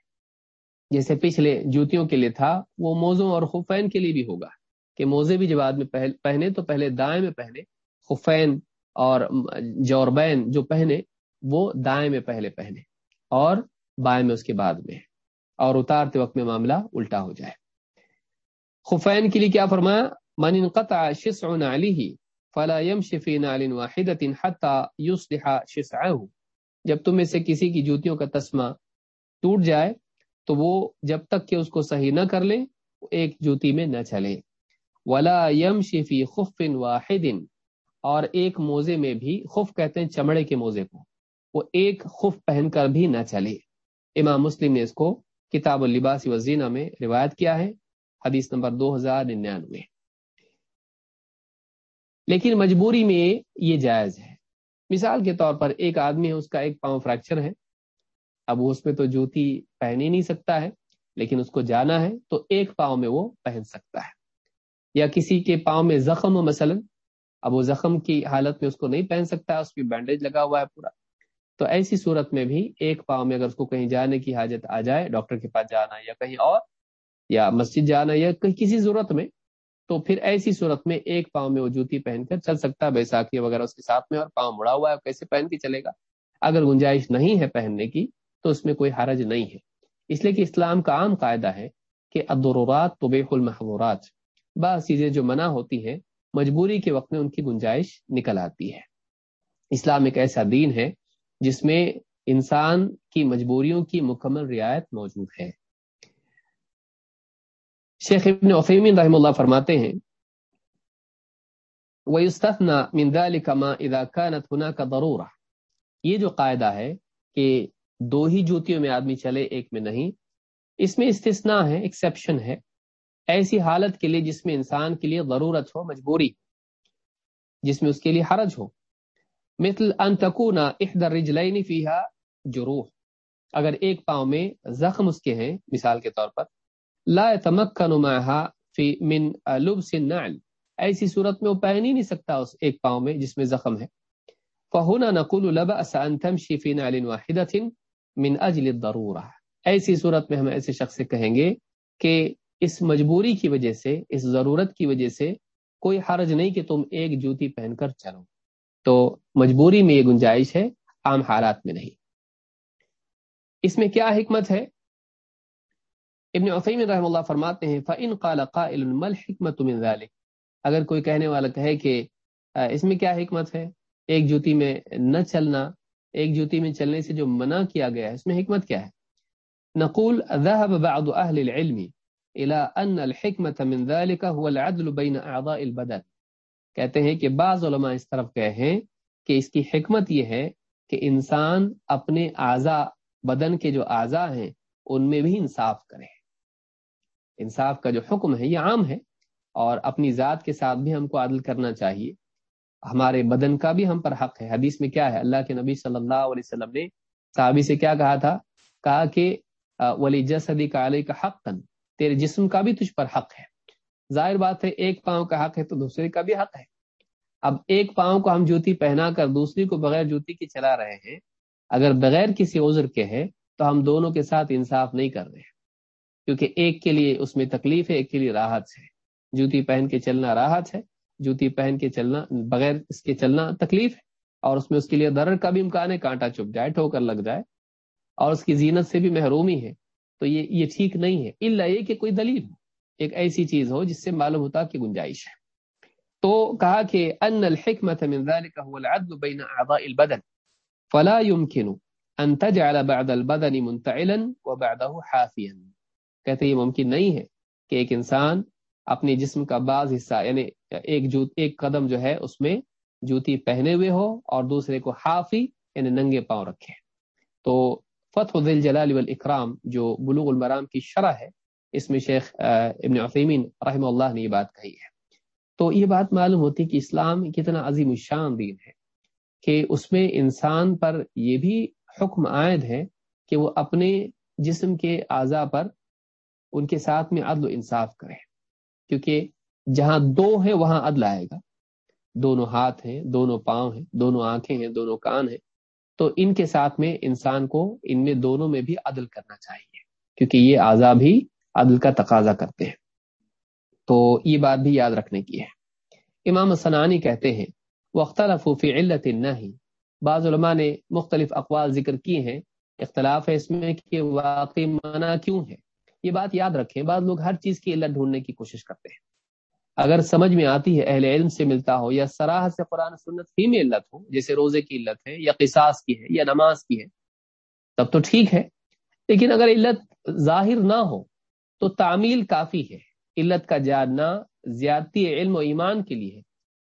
جیسے پچھلے جوتیوں کے لیے تھا، وہ موزوں اور خفین کے لیے بھی ہوگا. کہ موزے بھی جب آدمی پہنے تو پہلے دائیں میں پہنے، خفین اور جوربین جو پہنے، وہ دائیں میں پہلے پہنے اور بائیں میں اس کے بعد میں اور اتارتے وقت میں معاملہ الٹا ہو جائے۔ خفین کے لیے کیا فرمایا؟ من انقطع شسع نعلیہ فلا يمشي في نعل واحدة حتى يصلح شسعه جب تم میں سے کسی کی جوتیوں کا تسمہ ٹوٹ جائے تو وہ جب تک کہ اس کو صحیح نہ کر لے ایک جوتی میں نہ چلے ولا یم شفی خف واحد۔ اور ایک موزے میں بھی خف کہتے ہیں چمڑے کے موزے کو۔ وہ ایک خف پہن کر بھی نہ چلے۔ امام مسلم نے اس کو کتاب الباس وزینہ میں روایت کیا ہے۔ حدیث نمبر دو ہزار ننانوے۔ لیکن مجبوری میں یہ جائز ہے۔ مثال کے طور پر ایک آدمی ہے، اس کا ایک پاؤں فریکچر ہے۔ اب اس میں تو جوتی پہن ہی نہیں سکتا ہے، لیکن اس کو جانا ہے تو ایک پاؤں میں وہ پہن سکتا ہے۔ یا کسی کے پاؤں میں زخم ہو مثلا، اب وہ زخم کی حالت میں اس کو نہیں پہن سکتا، اس پہ بینڈیج لگا ہوا ہے پورا۔ تو ایسی صورت میں بھی ایک پاؤں میں اگر اس کو کہیں جانے کی حاجت آ جائے، ڈاکٹر کے پاس جانا یا کہیں اور، یا مسجد جانا یا کسی ضرورت میں، تو پھر ایسی صورت میں ایک پاؤں میں وہ جوتی پہن کر چل سکتا ہے، بیساکھی وغیرہ اس کے ساتھ میں، اور پاؤں مڑا ہوا ہے، کیسے پہن کے چلے گا؟ اگر گنجائش نہیں ہے پہننے کی، تو اس میں کوئی حرج نہیں ہے۔ اس لیے کہ اسلام کا عام قاعدہ ہے کہ ادورات تو المحورات بعض چیزیں جو منع ہوتی ہیں، مجبوری کے وقت میں ان کی گنجائش نکل آتی ہے۔ اسلام ایک ایسا دین ہے جس میں انسان کی مجبوریوں کی مکمل رعایت موجود ہے۔ شیخ ابن عفیمین رحم اللہ فرماتے ہیں مِنْ ذَلِكَ مَا اِذَا كَانَتْ هُنَاكَ ضَرُورَةً یہ جو قاعدہ ہے کہ دو ہی جوتیوں میں آدمی چلے، ایک میں نہیں، اس میں استثناء ہے ایکسیپشن ہے۔ ایسی حالت کے لیے جس میں انسان کے لیے ضرورت ہو، مجبوری، جس میں اس کے لیے حرج ہو۔ مثل ان تکون احدى الرجلين فيها جروح۔ اگر ایک پاؤں میں زخم اس کے ہیں، مثال کے طور پر، لا يتمكن معها في من لبس النعل۔ ایسی صورت میں وہ پہن ہی نہیں سکتا اس ایک پاؤں میں جس میں زخم ہے۔ فهنا نقول لبأس ان تمشي في نعل واحده من اجل الضروره ایسی صورت میں ہم ایسے شخص سے کہیں گے کہ اس مجبوری کی وجہ سے، اس ضرورت کی وجہ سے کوئی حرج نہیں کہ تم ایک جوتی پہن کر چلو۔ تو مجبوری میں یہ گنجائش ہے، عام حالات میں نہیں۔ اس میں کیا حکمت ہے؟ ابن عفیم رحم اللہ فرماتے ہیں، فَإن قَالَ قَائِلٌ مَا الْحِكْمَةُ مِنْ ذَلِكَ؟ اگر کوئی کہنے والا کہے کہ اس میں کیا حکمت ہے؟ ایک جوتی میں نہ چلنا، ایک جوتی میں چلنے سے جو منع کیا گیا ہے، اس میں حکمت کیا ہے؟ نقول، ذهب بعض اهل العلم الى ان الحکمت من ذلك هو العدل بين اعضاء البدن۔ کہتے ہیں کہ بعض علماء اس طرف گئے ہیں کہ اس کی حکمت یہ ہے کہ انسان اپنے اعضاء بدن کے جو اعضاء ہیں، ان میں بھی انصاف کرے۔ انصاف کا جو حکم ہے، یہ عام ہے اور اپنی ذات کے ساتھ بھی ہم کو عادل کرنا چاہیے۔ ہمارے بدن کا بھی ہم پر حق ہے۔ حدیث میں کیا ہے؟ اللہ کے نبی صلی اللہ علیہ وسلم نے صحابی سے کیا کہا تھا؟ کہا کہ ولی جسدی کا علیہ کا حق تیرے جسم کا بھی تجھ پر حق ہے۔ ظاہر بات ہے، ایک پاؤں کا حق ہے تو دوسرے کا بھی حق ہے۔ اب ایک پاؤں کو ہم جوتی پہنا کر دوسری کو بغیر جوتی کے چلا رہے ہیں، اگر بغیر کسی عذر کے ہے تو ہم دونوں کے ساتھ انصاف نہیں کر رہے۔ کیونکہ ایک کے لیے اس میں تکلیف ہے، ایک کے لیے راحت ہے۔ جوتی پہن کے چلنا راحت ہے، جوتی پہن کے چلنا، بغیر اس کے چلنا تکلیف ہے۔ اور اس میں اس کے لیے درر کا بھی امکان ہے، کانٹا چپ جائے، ٹھوکر لگ جائے۔ اور اس کی زینت سے بھی محرومی ہے۔ تو یہ یہ ٹھیک نہیں ہے۔ اللہ یہ کہ کوئی دلیل ہو ایک ایسی چیز ہو جس سے معلوم ہوتا کہ گنجائش ہے۔ تو کہا کہ ان الحکمت من ذلك هو العدل بين اعضاء البدن۔ فلا يمكن ان تجعل بعد البدن منتعلا وبعده حافيا کہتے ہیں یہ ممکن نہیں ہے کہ ایک انسان اپنے جسم کا بعض حصہ یعنی ایک جوت، ایک قدم جو ہے، اس میں جوتی پہنے ہوئے ہو اور دوسرے کو حافی یعنی ننگے پاؤں رکھے۔ تو فتح دل جلال والاکرام جو بلوغ المرام کی شرح ہے، اس میں شیخ ابن عثیمین رحمہ اللہ نے یہ بات کہی ہے۔ تو یہ بات معلوم ہوتی کہ اسلام کتنا عظیم الشان دین ہے کہ اس میں انسان پر یہ بھی حکم عائد ہے کہ وہ اپنے جسم کے اعضاء پر ان کے ساتھ میں عدل و انصاف کرے۔ کیونکہ جہاں دو ہے وہاں عدل آئے گا۔ دونوں ہاتھ ہیں، دونوں پاؤں ہیں، دونوں آنکھیں ہیں، دونوں کان ہیں۔ تو ان کے ساتھ میں انسان کو ان میں دونوں میں بھی عدل کرنا چاہیے، کیونکہ یہ اعضا بھی عدل کا تقاضا کرتے ہیں۔ تو یہ بات بھی یاد رکھنے کی ہے۔ امام سنانی کہتے ہیں وختلف فی علت نہیں بعض علماء نے مختلف اقوال ذکر کی ہیں۔ اختلاف ہے اس میں کہ واقعی معنی کیوں ہے۔ یہ بات یاد رکھیں، بعض لوگ ہر چیز کی علت ڈھونڈنے کی کوشش کرتے ہیں۔ اگر سمجھ میں آتی ہے، اہل علم سے ملتا ہو یا سراہ سے قرآن سنت ہی میں علت ہو، جیسے روزے کی علت ہے یا قصاص کی ہے یا نماز کی ہے، تب تو ٹھیک ہے۔ لیکن اگر علت ظاہر نہ ہو تو تعمیل کافی ہے۔ علت کا جاننا زیادتی علم و ایمان کے لیے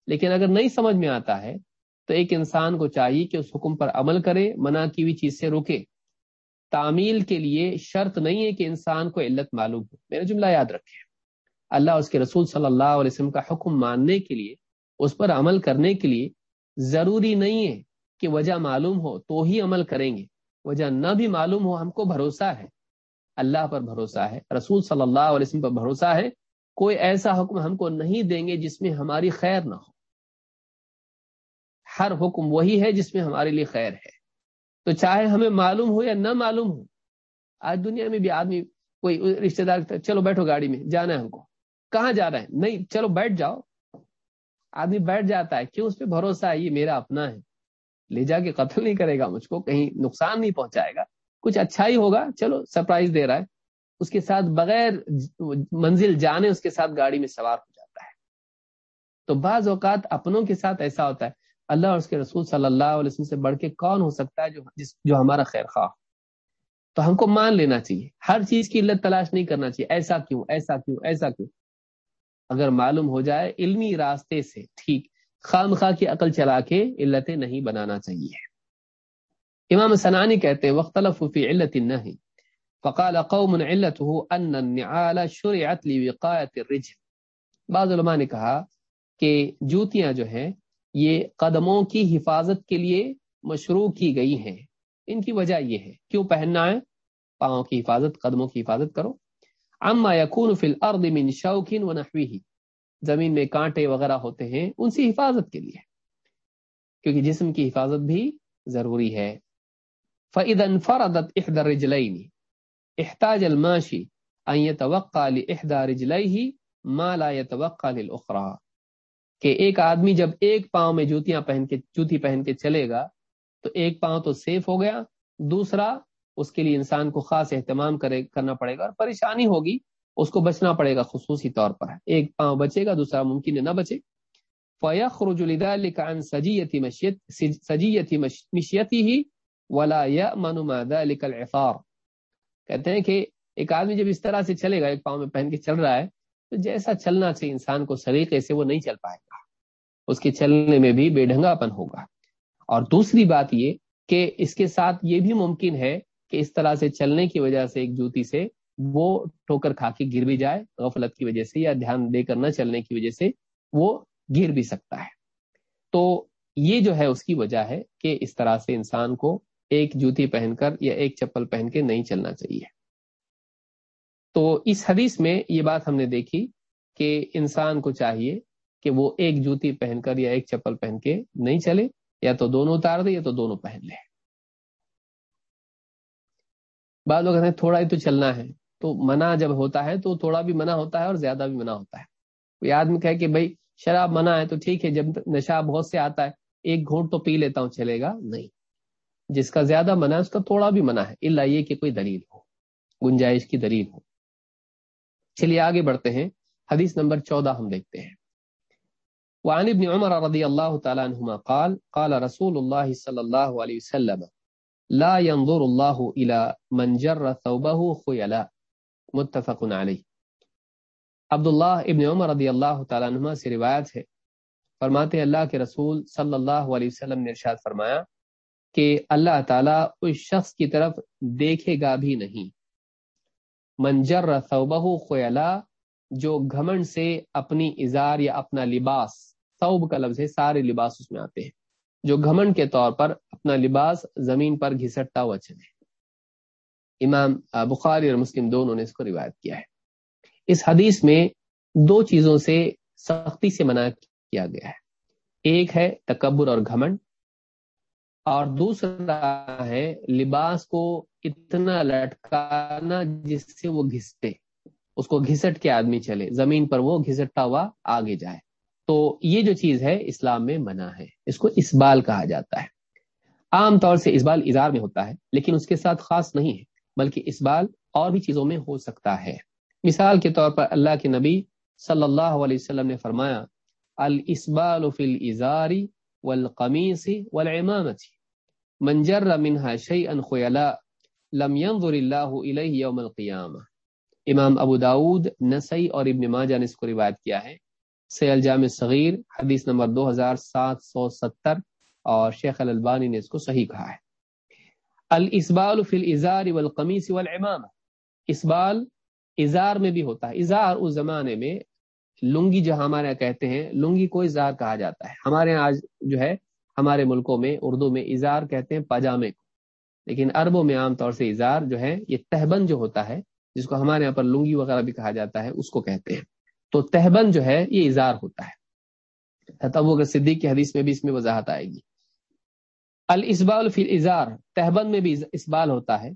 لیکن اگر نہیں سمجھ میں آتا ہے تو ایک انسان کو چاہیے کہ اس حکم پر عمل کرے، منع کی ہوئی چیز سے روکے۔ تعمیل کے لیے شرط نہیں ہے کہ انسان کو علت معلوم ہو۔ میرا جملہ یاد رکھے اللہ اس کے رسول صلی اللہ علیہ وسلم کا حکم ماننے کے لیے، اس پر عمل کرنے کے لیے ضروری نہیں ہے کہ وجہ معلوم ہو تو ہی عمل کریں گے۔ وجہ نہ بھی معلوم ہو ہم کو بھروسہ ہے۔ اللہ پر بھروسہ ہے، رسول صلی اللہ علیہ وسلم پر بھروسہ ہے۔ کوئی ایسا حکم ہم کو نہیں دیں گے جس میں ہماری خیر نہ ہو۔ ہر حکم وہی ہے جس میں ہمارے لیے خیر ہے۔ تو چاہے ہمیں معلوم ہو یا نہ معلوم ہو، آج دنیا میں بھی آدمی کوئی رشتے دار چلو بیٹھو گاڑی میں، جانا ہے ہم کو۔ کہاں جا رہے ہیں؟ نہیں، چلو بیٹھ جاؤ۔ آدمی بیٹھ جاتا ہے۔ کیوں؟ اس پہ بھروسہ ہے، یہ میرا اپنا ہے۔ لے جا کے قتل نہیں کرے گا مجھ کو، کہیں نقصان نہیں پہنچائے گا۔ کچھ اچھا ہی ہوگا، چلو سرپرائز دے رہا ہے۔ اس کے ساتھ بغیر منزل جانے اس کے ساتھ گاڑی میں سوار ہو جاتا ہے۔ تو بعض اوقات اپنوں کے ساتھ ایسا ہوتا ہے، اللہ اور اس کے رسول صلی اللہ علیہ وسلم سے بڑھ کے کون ہو سکتا ہے جو جس جو ہمارا خیر خواہ تو ہم کو مان لینا چاہیے۔ ہر چیز کی علت تلاش نہیں کرنا چاہیے۔ ایسا کیوں؟ ایسا کیوں؟ ایسا کیوں؟ اگر معلوم ہو جائے علمی راستے سے، ٹھیک خام خواہ کی عقل چلا کے علتیں نہیں بنانا چاہیے۔ امام سنانی کہتے ہیں وختلف فی علت نہیں فقال قوم علته ان النعال شرعت لوقایت الرجل۔ بعض علماء نے کہا کہ جوتیاں جو ہیں، یہ قدموں کی حفاظت کے لیے مشروع کی گئی ہیں۔ ان کی وجہ یہ ہے، کیوں پہننا ہے؟ پاؤں کی حفاظت، قدموں کی حفاظت کرو۔ اما یقون فی الارض من شوکن و نحوی زمین میں کانٹے وغیرہ ہوتے ہیں ان سے حفاظت کے لیے، کیونکہ جسم کی حفاظت بھی ضروری ہے۔ فَإِذَا انْفَرَدَتْ إِحْدَى الرِّجْلَيْنِ، احتاج الماشی ان يتوقع لإحدى رجليه ما لا يتوقع للأخرى۔ کہ ایک آدمی جب ایک پاؤں میں جوتیاں پہن کے، جوتی پہن کے چلے گا تو ایک پاؤں تو سیف ہو گیا، دوسرا اس کے لیے انسان کو خاص اہتمام کرے کرنا پڑے گا اور پریشانی ہوگی، اس کو بچنا پڑے گا خصوصی طور پر۔ ایک پاؤں بچے گا، دوسرا ممکن ہے نہ بچے۔ فيخرج لذلك عن سجية مشيت سجية مشيته ولا يأمن ما ذلك العثار کہتے ہیں کہ ایک آدمی جب اس طرح سے چلے گا، ایک پاؤں میں پہن کے چل رہا ہے، تو جیسا چلنا چاہیے، انسان کو سلیقے سے وہ نہیں چل پائے گا۔ اس کے چلنے میں بھی بے ڈھنگا پن ہوگا۔ اور دوسری بات یہ کہ اس کے ساتھ یہ بھی ممکن ہے کہ اس طرح سے چلنے کی وجہ سے ایک جوتی سے وہ ٹھوکر کھا کے گر بھی جائے، غفلت کی وجہ سے یا دھیان دے کر نہ چلنے کی وجہ سے وہ گر بھی سکتا ہے۔ تو یہ جو ہے اس کی وجہ ہے کہ اس طرح سے انسان کو ایک جوتی پہن کر یا ایک چپل پہن کے نہیں چلنا چاہیے۔ تو اس حدیث میں یہ بات ہم نے دیکھی کہ انسان کو چاہیے کہ وہ ایک جوتی پہن کر یا ایک چپل پہن کے نہیں چلے، یا تو دونوں اتار دے یا تو دونوں پہن لے۔ بعض لوگ کہتے ہیں تھوڑا ہی تو چلنا ہے۔ تو منع جب ہوتا ہے تو تھوڑا بھی منع ہوتا ہے اور زیادہ بھی منع ہوتا ہے۔ کوئی آدمی کہے کہ بھائی شراب منع ہے تو ٹھیک ہے، جب نشہ بہت سے آتا ہے، ایک گھونٹ تو پی لیتا ہوں، چلے گا؟ نہیں۔ جس کا زیادہ منع ہے، اس کا تھوڑا بھی منع ہے۔ اللہ یہ کہ کوئی دلیل ہو، گنجائش کی دلیل ہو۔ چلیے آگے بڑھتے ہیں۔ حدیث نمبر چودہ ہم دیکھتے ہیں۔ وعن ابن عمر رضی اللہ تعالی عنہما قال قال رسول اللہ صلی اللہ علیہ وسلم لا ينظر الله الى من جر ثوبه خيلا متفق علیہ عبداللہ ابن عمر رضی اللہ تعالیٰ عنہ سے روایت ہے. فرماتے اللہ کے رسول صلی اللہ علیہ وسلم نے ارشاد فرمایا کہ اللہ تعالیٰ اس شخص کی طرف دیکھے گا بھی نہیں. منجر ثوبہ خیلا جو گھمن سے اپنی اظہار یا اپنا لباس، ثوب کا لفظ ہے، سارے لباس اس میں آتے ہیں. جو گھمن کے طور پر اپنا لباس زمین پر گھسٹتا ہوا چلے۔ امام بخاری اور مسلم دونوں نے اس کو روایت کیا ہے۔ اس حدیث میں دو چیزوں سے سختی سے منع کیا گیا ہے۔ ایک ہے تکبر اور گھمنڈ اور دوسرا ہے لباس کو اتنا لٹکانا جس سے وہ گھستے اس کو گھسٹ کے آدمی چلے۔ زمین پر وہ گھسٹتا ہوا آگے جائے۔ تو یہ جو چیز ہے اسلام میں منع ہے۔ اس کو اسبال کہا جاتا ہے۔ عام طور سے اسبال اظہار میں ہوتا ہے، لیکن اس کے ساتھ خاص نہیں ہے، بلکہ اسبال اور بھی چیزوں میں ہو سکتا ہے۔ مثال کے طور پر اللہ کے نبی صلی اللہ علیہ وسلم نے فرمایا، الاسبال فی الازاری والقمیس والعمامت من جر منها شیئا خیلا لم ينظر اللہ الیہ یوم القیامہ۔ امام ابو داود نسی اور ابن ماجہ نے اس کو روایت کیا ہے۔ سیل جامع صغیر، حدیث نمبر دو ہزار سات سو ستر، اور شیخ الالبانی نے اس کو صحیح کہا ہے۔ الاسبال فی الازار والقمیس والعمامہ۔ اسبال اظہار میں بھی ہوتا ہے۔ اظہار اس زمانے میں لنگی جو ہمارے کہتے ہیں، لنگی کو اظہار کہا جاتا ہے۔ ہمارے یہاں آج جو ہے، ہمارے ملکوں میں، اردو میں اظہار کہتے ہیں پاجامے کو۔ لیکن عربوں میں عام طور سے اظہار جو ہے، یہ تہبند جو ہوتا ہے، جس کو ہمارے یہاں پر لنگی وغیرہ بھی کہا جاتا ہے، اس کو کہتے ہیں۔ تو تہبند جو ہے یہ اظہار ہوتا ہے۔ تب صدیق کی حدیث میں بھی اس میں وضاحت آئے گی۔ الاسبال فی اظہار تہبند میں بھی اسبال ہوتا ہے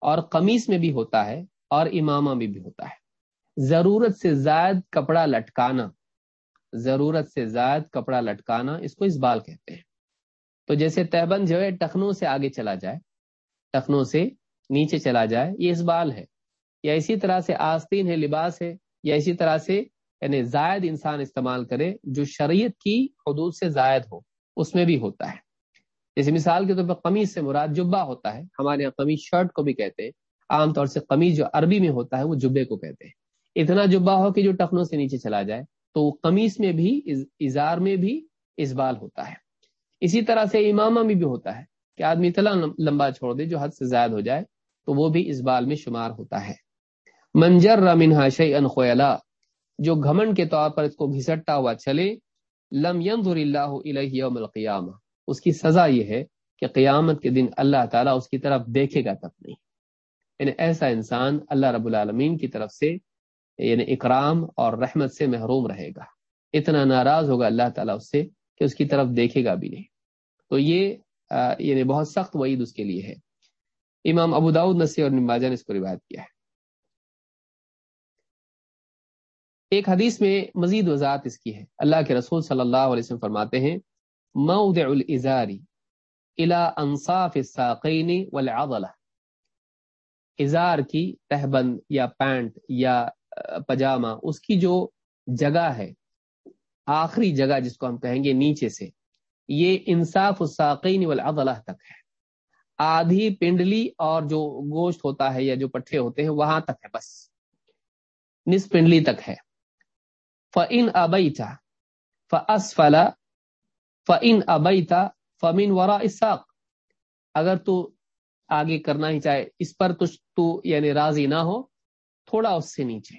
اور قمیص میں بھی ہوتا ہے اور امامہ میں بھی ہوتا ہے۔ ضرورت سے زائد کپڑا لٹکانا، ضرورت سے زائد کپڑا لٹکانا اس کو اسبال کہتے ہیں۔ تو جیسے تہبند جو ہے ٹخنوں سے آگے چلا جائے، ٹخنوں سے نیچے چلا جائے، یہ اسبال ہے۔ یا اسی طرح سے آستین ہے، لباس ہے یا اسی طرح سے یعنی زائد انسان استعمال کرے جو شریعت کی حدود سے زائد ہو، اس میں بھی ہوتا ہے۔ جیسے مثال کے طور پر قمیض سے مراد جبا ہوتا ہے۔ ہمارے یہاں قمیض شرٹ کو بھی کہتے ہیں۔ عام طور سے قمیض جو عربی میں ہوتا ہے وہ جبے کو کہتے ہیں۔ اتنا جبا ہو کہ جو ٹخنوں سے نیچے چلا جائے، تو قمیص میں بھی، اظہار میں بھی اسبال ہوتا ہے۔ اسی طرح سے امامہ میں بھی ہوتا ہے کہ آدمی اتنا لمبا چھوڑ دے جو حد سے زائد ہو جائے، تو وہ بھی اسبال میں شمار ہوتا ہے۔ منجر رمن شی انخولا جو گھمن کے طور پر اس کو گھسٹتا ہوا چلے، لم ينظر اللہ الیہ یوم القیامہ۔ اس کی سزا یہ ہے کہ قیامت کے دن اللہ تعالیٰ اس کی طرف دیکھے گا تب نہیں۔ یعنی ایسا انسان اللہ رب العالمین کی طرف سے یعنی اکرام اور رحمت سے محروم رہے گا۔ اتنا ناراض ہوگا اللہ تعالیٰ اس سے کہ اس کی طرف دیکھے گا بھی نہیں۔ تو یہ یعنی بہت سخت وعید اس کے لیے ہے۔ امام ابو داود نسی اور نماجہ نے اس کو روایت کیا ہے۔ ایک حدیث میں مزید وضاحت اس کی ہے۔ اللہ کے رسول صلی اللہ علیہ وسلم فرماتے ہیں، موضع الازاری الى انصاف الساقین والعضلہ۔ اظہار کی تہبند یا پینٹ یا پجامہ، اس کی جو جگہ ہے، آخری جگہ جس کو ہم کہیں گے نیچے سے، یہ انصاف الساقین والعضلہ تک ہے۔ آدھی پنڈلی اور جو گوشت ہوتا ہے یا جو پٹھے ہوتے ہیں، وہاں تک ہے بس۔ نس پنڈلی تک ہے۔ فن ابئی تھا فس فلا فن ابئی تھا فمین ورا اساق اگر تو آگے کرنا ہی چاہے، اس پر تو تو یعنی راضی نہ ہو، تھوڑا اس سے نیچے۔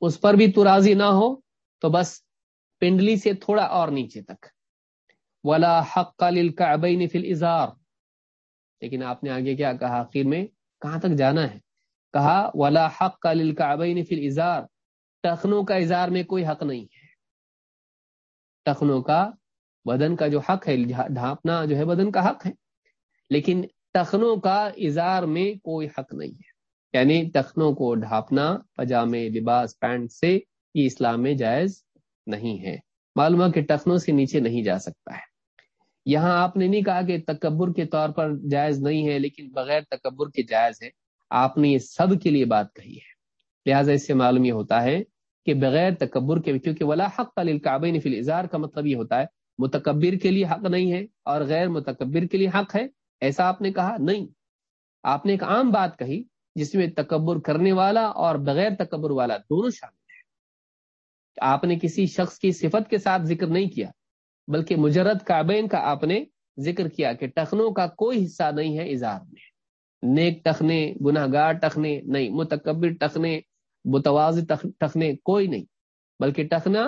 اس پر بھی تو راضی نہ ہو، تو بس پنڈلی سے تھوڑا اور نیچے تک۔ ولا حق کا فل اظہار لیکن آپ نے آگے کیا کہا؟ آخر میں کہاں تک جانا ہے؟ کہا، ولا حق کا للکعبین فی ٹخنوں کا اظہار میں کوئی حق نہیں ہے۔ ٹخنوں کا بدن کا جو حق ہے ڈھانپنا جو ہے، بدن کا حق ہے۔ لیکن ٹخنوں کا اظہار میں کوئی حق نہیں ہے۔ یعنی ٹخنوں کو ڈھانپنا پجامے، لباس، پینٹ سے یہ اسلام میں جائز نہیں ہے۔ معلوم کہ ٹخنوں سے نیچے نہیں جا سکتا ہے۔ یہاں آپ نے نہیں کہا کہ تکبر کے طور پر جائز نہیں ہے، لیکن بغیر تکبر کے جائز ہے۔ آپ نے یہ سب کے لیے بات کہی ہے۔ لہٰذا اس سے معلوم یہ ہوتا ہے کہ بغیر تکبر کے، کیونکہ ولا حق فی الاظہار کا مطلب یہ ہوتا ہے، متکبر کے لیے حق نہیں ہے اور غیر متکبر کے لیے حق ہے، ایسا آپ نے کہا؟ نہیں۔ آپ نے ایک عام بات کہی جس میں تکبر کرنے والا اور بغیر تکبر والا دونوں شامل ہیں۔ آپ نے کسی شخص کی صفت کے ساتھ ذکر نہیں کیا، بلکہ مجرد کابین کا آپ نے ذکر کیا کہ ٹخنوں کا کوئی حصہ نہیں ہے اظہار میں۔ نیک ٹخنے گناہ گار ٹخنے، نہیں، متکبر ٹخنے متوازی ٹخنے کوئی نہیں، بلکہ ٹخنا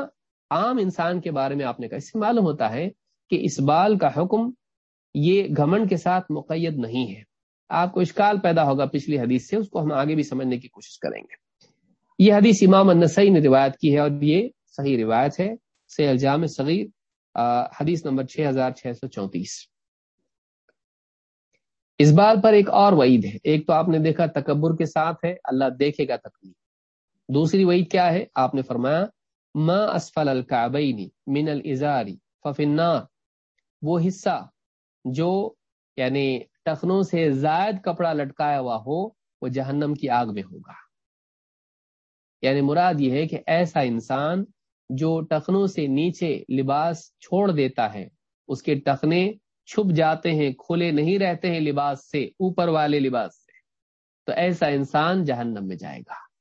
عام انسان کے بارے میں آپ نے کہا۔ اس سے معلوم ہوتا ہے کہ اس بال کا حکم یہ گھمنڈ کے ساتھ مقید نہیں ہے۔ آپ کو اشکال پیدا ہوگا پچھلی حدیث سے، اس کو ہم آگے بھی سمجھنے کی کوشش کریں گے۔ یہ حدیث امام النسائی نے روایت کی ہے اور یہ صحیح روایت ہے۔ سی الجام صغیر حدیث نمبر 6634 اس بات پر ایک اور وعید ہے۔ ایک تو آپ نے دیکھا تکبر کے ساتھ ہے، اللہ دیکھے گا تکلیف دوسری وعید کیا ہے؟ آپ نے فرمایا، ما اسفل الکعبین من الازاری ففنار وہ حصہ جو یعنی ٹخنوں سے زائد کپڑا لٹکایا ہوا ہو، وہ جہنم کی آگ میں ہوگا۔ یعنی مراد یہ ہے کہ ایسا انسان جو ٹخنوں سے نیچے لباس چھوڑ دیتا ہے، اس کے ٹخنے چھپ جاتے ہیں، کھلے نہیں رہتے ہیں لباس سے، اوپر والے لباس سے۔ تو ایسا انسان جہنم میں جائے گا۔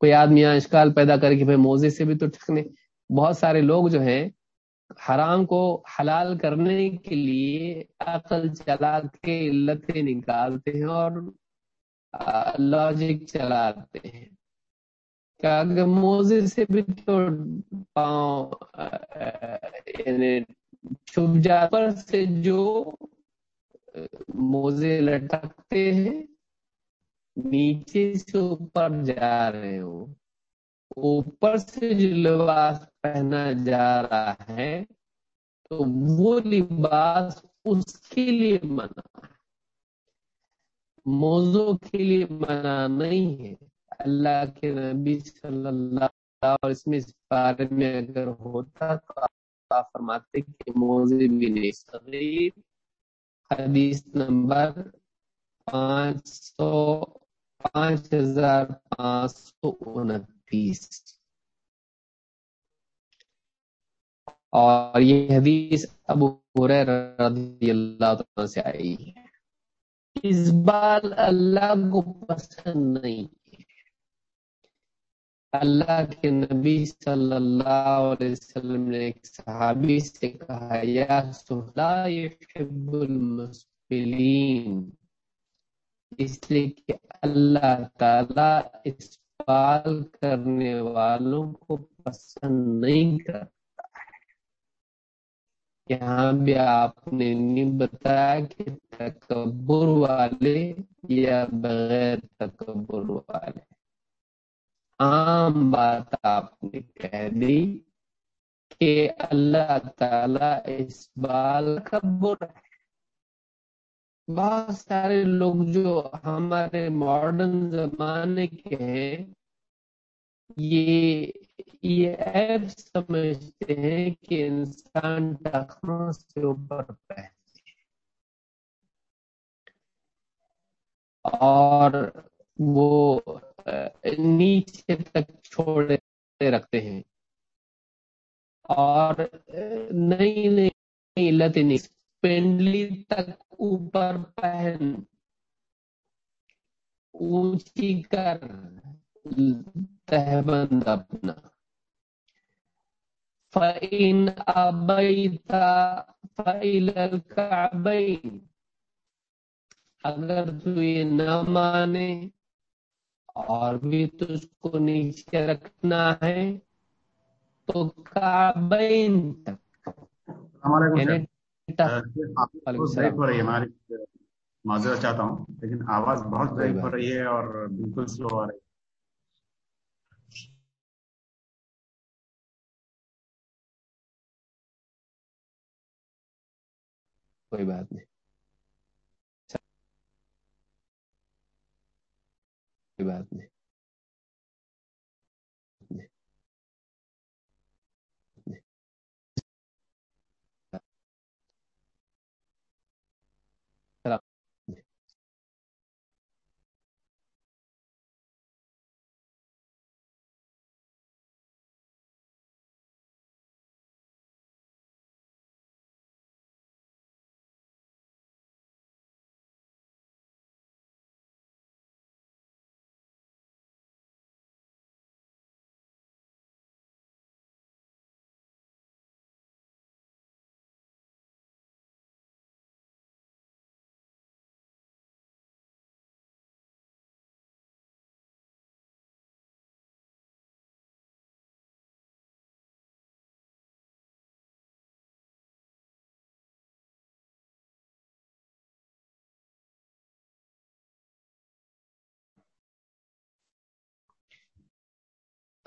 کوئی آدمی اشکال پیدا کر کے بھائی موزے سے بھی تو ٹھکنے بہت سارے لوگ جو ہیں، حرام کو حلال کرنے کے لیے عقل چلا کے علتیں نکالتے ہیں اور لاجک چلاتے ہیں۔ کہ موزے سے بھی تو پاؤں یعنی چھپ جا پر سے جو موزے لٹکتے ہیں نیچے سے اوپر جا رہے ہو، اوپر سے جو لباس پہنا جا رہا ہے، تو وہ لباس اس کے لیے منع موضوع کے لیے منع نہیں ہے۔ اللہ کے نبی صلی اللہ اور اس میں اس بارے میں اگر ہوتا تو آپ فرماتے کہ موضوع بھی نہیں، صغیر۔ حدیث نمبر پانچ سو پانچ ہزار پانچ سو انتیس۔ اور یہ حدیث ابو رضی اللہ تعالیٰ سے آئی ہے۔ اس بار اللہ کو پسند نہیں اللہ کے نبی صلی اللہ علیہ وسلم نے ایک صحابی سے کہا، یا سہلا يحب المسبلین اس لیے کہ اللہ تعالی اس کرنے والوں کو پسند نہیں کرتا۔ یہاں بھی آپ نے نہیں بتایا کہ تکبر والے یا بغیر تکبر والے۔ عام بات آپ نے کہہ دی کہ اللہ تعالی اس بال کا بر ہے۔ بہت سارے لوگ جو ہمارے ماڈرن زمانے کے ہیں، یہ یہ ایپ سمجھتے ہیں کہ انسان ٹخنوں سے اوپر پہنتے اور وہ نیچے تک چھوڑے رکھتے ہیں۔ اور نئی نئی علت نہیں پینڈلی تک اوپر پہن اونچی کر تہبند اپنا۔ فَإِنْ أَبَيْتَ فَإِلَى الْكَعْبَيْنِ۔ اگر تو یہ نہ مانے اور بھی تجھ کو نیچے رکھنا ہے تو کعبین تک۔ یعنی معذرت چاہتا ہوں لیکن آواز بہت ضعیف ہو رہی ہے اور بالکل سلو آ رہی ہے۔ کوئی بات نہیں۔ کوئی بات نہیں۔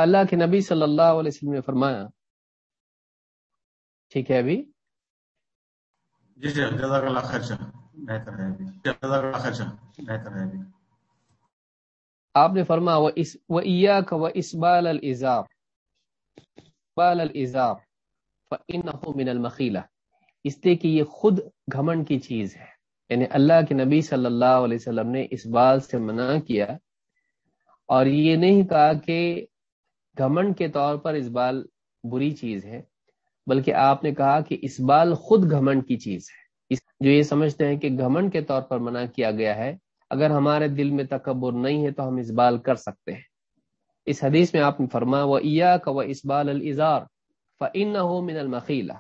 اللہ کے نبی صلی اللہ علیہ وسلم نے فرمایا۔ ٹھیک ہے ابھی؟ جی جی جزاک اللہ خرچہ بہتر ہے ابھی۔ جزاک اللہ خرچہ بہتر ہے ابھی۔ آپ نے فرما اس و ایاک و اسبال الازار بال الازار فانه من المخیلہ اس لیے کہ یہ خود گھمنڈ کی چیز ہے۔ یعنی اللہ کے نبی صلی اللہ علیہ وسلم نے اس بات سے منع کیا اور یہ نہیں کہا کہ گھمنڈ کے طور پر اس بال بری چیز ہے، بلکہ آپ نے کہا کہ اس بال خود گھمنڈ کی چیز ہے۔ جو یہ سمجھتے ہیں کہ گھمنڈ کے طور پر منع کیا گیا ہے، اگر ہمارے دل میں تکبر نہیں ہے تو ہم اس بال کر سکتے ہیں۔ اس حدیث میں آپ نے فرما و عیا کا و اسبال الزار فن من المخیلا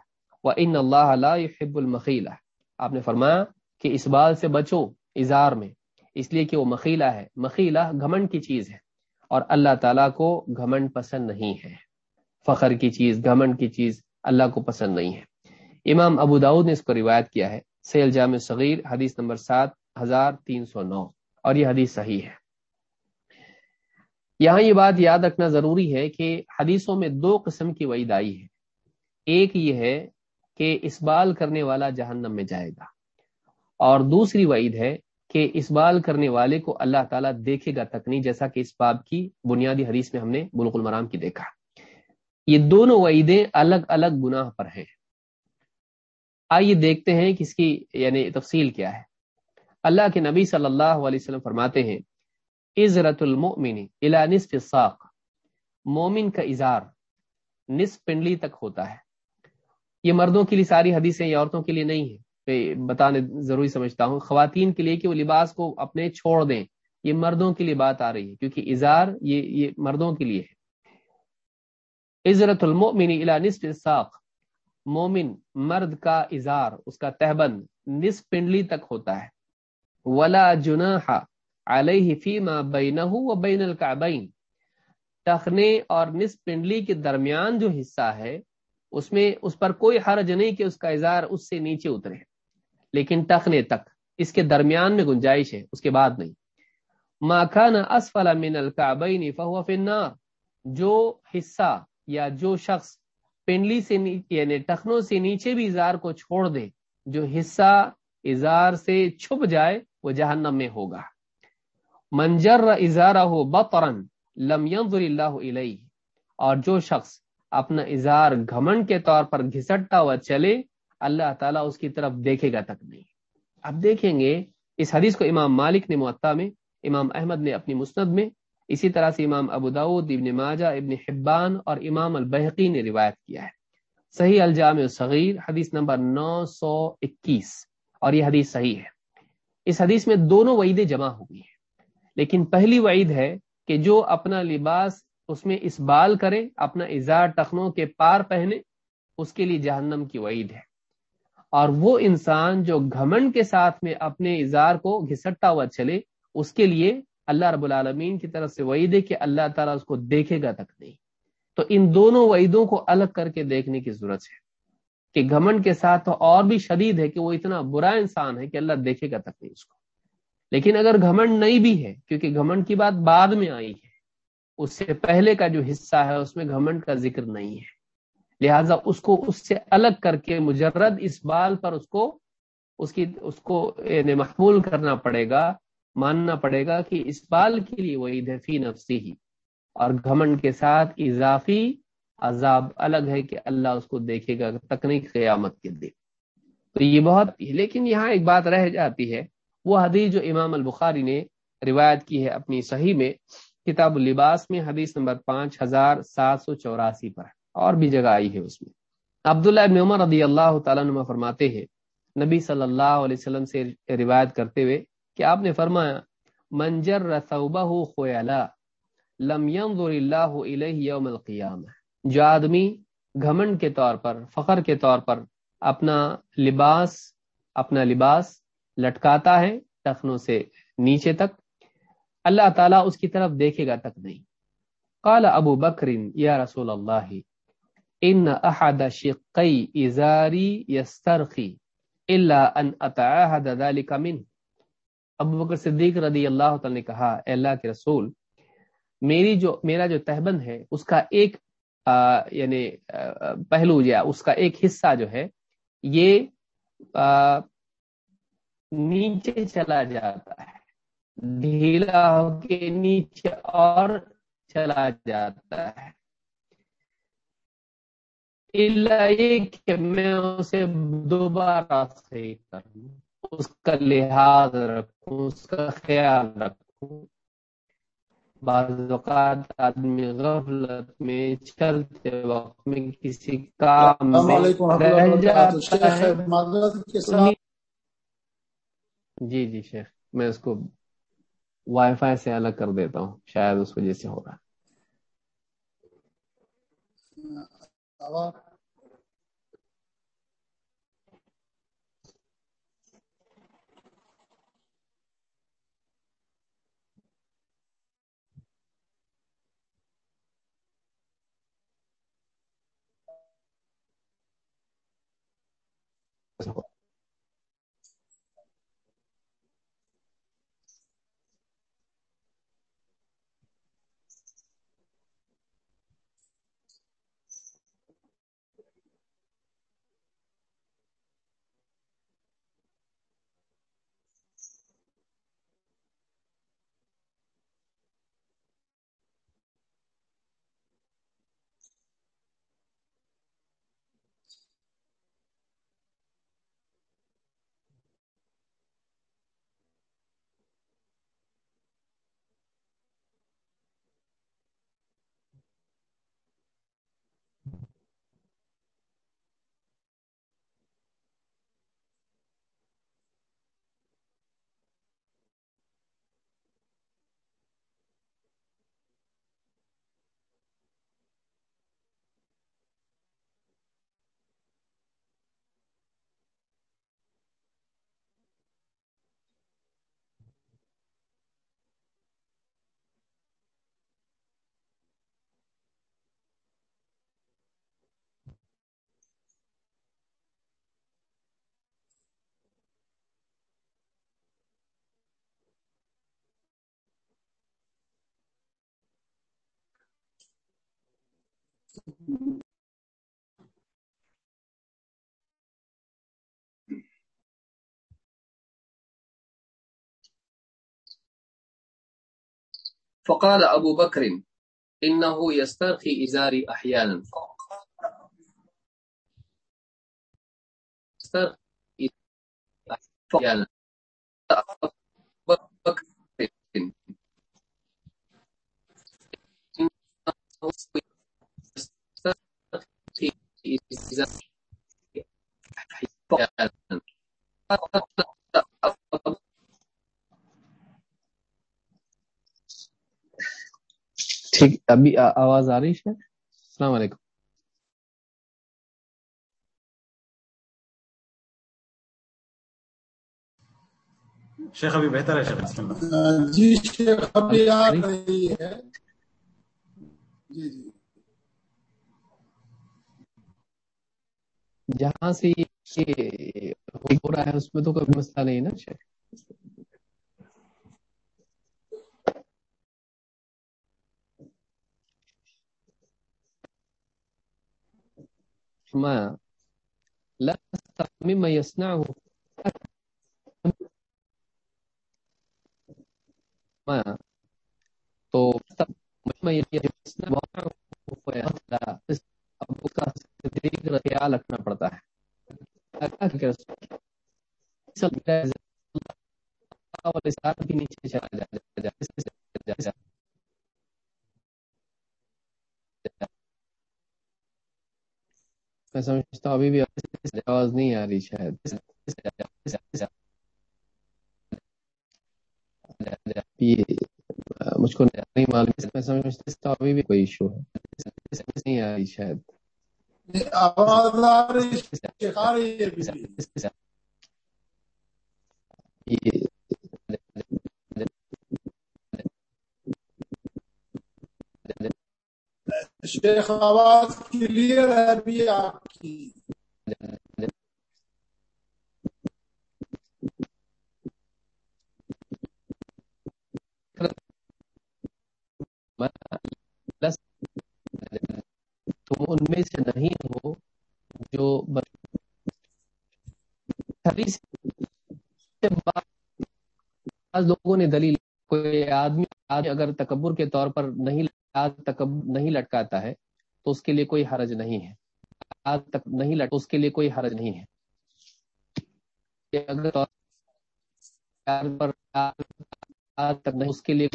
و ان اللہ يحب المخیلا آپ نے فرمایا کہ اس بال سے بچو اظہار میں۔ اس لیے کہ وہ مخیلا ہے۔ مخیلا گھمنڈ کی چیز ہے۔ اور اللہ تعالیٰ کو گھمنڈ پسند نہیں ہے۔ فخر کی چیز، گھمنڈ کی چیز اللہ کو پسند نہیں ہے۔ امام ابو داود نے اس کو روایت کیا ہے۔ سیل جامع صغیر، حدیث نمبر سات، ہزار تین سو نو۔ اور یہ حدیث صحیح ہے۔ یہاں یہ بات یاد رکھنا ضروری ہے کہ حدیثوں میں دو قسم کی وعید آئی ہے۔ ایک یہ ہے کہ اسبال کرنے والا جہنم میں جائے گا۔ اور دوسری وعید ہے کہ اسبال کرنے والے کو اللہ تعالیٰ دیکھے گا تک نہیں، جیسا کہ اس باب کی بنیادی حدیث میں ہم نے بلق المرام کی دیکھا۔ یہ دونوں وعیدیں الگ الگ گناہ پر ہیں۔ آئیے دیکھتے ہیں کہ اس کی یعنی تفصیل کیا ہے۔ اللہ کے نبی صلی اللہ علیہ وسلم فرماتے ہیں عزرت المؤمن الى نصف الساق مومن کا اظہار نصف پنڈلی تک ہوتا ہے۔ یہ مردوں کے لیے ساری حدیثیں یہ عورتوں کے لیے نہیں ہے بتانے ضروری سمجھتا ہوں، خواتین کے لیے کہ وہ لباس کو اپنے چھوڑ دیں، یہ مردوں کے لیے بات آ رہی ہے، کیونکہ اظہار یہ یہ مردوں کے لیے ہے۔ عزرت المؤمن الى نصف الساق مومن مرد کا اظہار، اس کا تہبند نصف پنڈلی تک ہوتا ہے۔ ولا جناح علیہ فیما بینہ و بین الکعبین۔ ٹخنے اور نصف پنڈلی کے درمیان جو حصہ ہے، اس میں، اس پر کوئی حرج نہیں کہ اس کا اظہار اس سے نیچے اترے۔ لیکن ٹخنے تک۔ اس کے درمیان میں گنجائش ہے، اس کے بعد نہیں۔ ما اسفل من الکعبین فهو فی النار۔ جو حصہ یا جو شخص پنڈلی سے یعنی ٹخنوں سے نیچے بھی اظہار کو چھوڑ دے، جو حصہ اظہار سے چھپ جائے، وہ جہنم میں ہوگا۔ منجر اظہارہ بطرن لم ينظر اللہ علیہ۔ اور جو شخص اپنا اظہار گھمنڈ کے طور پر گھسٹتا ہوا چلے اللہ تعالیٰ اس کی طرف دیکھے گا تک نہیں۔ اب دیکھیں گے، اس حدیث کو امام مالک نے معطا میں، امام احمد نے اپنی مسند میں، اسی طرح سے امام ابو داود، ابن ماجہ، ابن حبان اور امام البحقی نے روایت کیا ہے۔ صحیح الجام صغیر حدیث نمبر نو سو اکیس۔ اور یہ حدیث صحیح ہے۔ اس حدیث میں دونوں وعیدیں جمع ہو گئی ہیں۔ لیکن پہلی وعید ہے کہ جو اپنا لباس اس میں اس بال کرے، اپنا اظہار ٹخنوں کے پار پہنے، اس کے لیے جہنم کی وعید ہے۔ اور وہ انسان جو گھمنڈ کے ساتھ میں اپنے اظہار کو گھسٹتا ہوا چلے، اس کے لیے اللہ رب العالمین کی طرف سے وعید ہے کہ اللہ تعالیٰ اس کو دیکھے گا تک نہیں۔ تو ان دونوں وعیدوں کو الگ کر کے دیکھنے کی ضرورت ہے کہ گھمنڈ کے ساتھ تو اور بھی شدید ہے کہ وہ اتنا برا انسان ہے کہ اللہ دیکھے گا تک نہیں اس کو۔ لیکن اگر گھمنڈ نہیں بھی ہے، کیونکہ گھمنڈ کی بات بعد میں آئی ہے، اس سے پہلے کا جو حصہ ہے، اس میں گھمنڈ کا ذکر نہیں ہے۔ لہذا اس کو اس سے الگ کر کے مجرد اس بال پر اس کو اس کی اس کو یعنی محمول کرنا پڑے گا، ماننا پڑے گا کہ اس بال کے لیے وہ عید ہے فی نفسی ہی۔ اور گھمنڈ کے ساتھ اضافی عذاب الگ ہے کہ اللہ اس کو دیکھے گا تکنیک قیامت کے دن۔ تو یہ بہت لیکن یہاں ایک بات رہ جاتی ہے۔ وہ حدیث جو امام البخاری نے روایت کی ہے اپنی صحیح میں، کتاب اللباس میں حدیث نمبر پانچ ہزار سات سو چوراسی پر۔ اور بھی جگہ آئی ہے اس میں۔ عبداللہ ابن عمر رضی اللہ تعالیٰ نما فرماتے ہیں، نبی صلی اللہ علیہ وسلم سے روایت کرتے ہوئے کہ آپ نے فرمایا منجر رسوبہ خویلا لم ينظر اللہ علیہ یوم القیامہ۔ جو آدمی گھمنڈ کے طور پر، فخر کے طور پر اپنا لباس اپنا لباس لٹکاتا ہے ٹخنوں سے نیچے تک، اللہ تعالیٰ اس کی طرف دیکھے گا تک نہیں۔ قال ابو بکرین یا رسول اللہ ان احد شقی ازاری یسترخی الا ان اتعاہد ذلك من ابو بکر صدیق رضی اللہ تعالی نے کہا اے اللہ کے رسول میری جو میرا جو تہبند ہے اس کا ایک آ, یعنی آ, پہلو یا اس کا ایک حصہ جو ہے یہ آ, نیچے چلا جاتا ہے ڈھیلا ہو کے نیچے اور چلا جاتا ہے۔ یہ کہ میں اسے دوبارہ صحیح کروں اس کا لحاظ رکھوں اس کا خیال رکھوں۔ بعض اوقات آدمی غفلت میں چلتے وقت میں کسی کام میں ہے۔ جی جی شیخ میں اس کو وائی فائی سے الگ کر دیتا ہوں شاید اس وجہ سے ہو رہا Gracias. فقال ابو بكر انه يسترخي ازاري احيانا يسترخي احيانا بكر ٹھیک ابھی آواز آ رہی ہے السلام علیکم۔ شیخ ابھی بہتر ہے شیخ جی شیخ ابھی آ رہی ہے۔ جی جی۔ جہاں سے ہو رہا ہے، اس میں تو کوئی مسئلہ نہیں نا، شیخ۔ ما؟ مما يصنعه. ما؟ تو مما يصنعه. اس کا خیال رکھنا پڑتا ہے نیچے چلا جائے میں سمجھتا ہوں ابھی بھی آواز نہیں آ رہی شاید مجھ کو نہیں معلوم میں سمجھتا ہوں ابھی بھی کوئی ایشو ہے نہیں آ رہی شاید آواز آ رہی ہے شیخ آواز کلیئر ہے ابھی آپ کی۔ تم ان میں سے نہیں ہو جو بعض لوگوں نے دلیل کوئی آدمی اگر تکبر کے طور پر نہیں تکبر نہیں لٹکاتا ہے، تو اس کے لیے کوئی حرج نہیں ہے۔ آج تک نہیں لٹ اس کے لیے کوئی حرج نہیں ہے۔ اگر پر آج تک نہیں اس کے لیے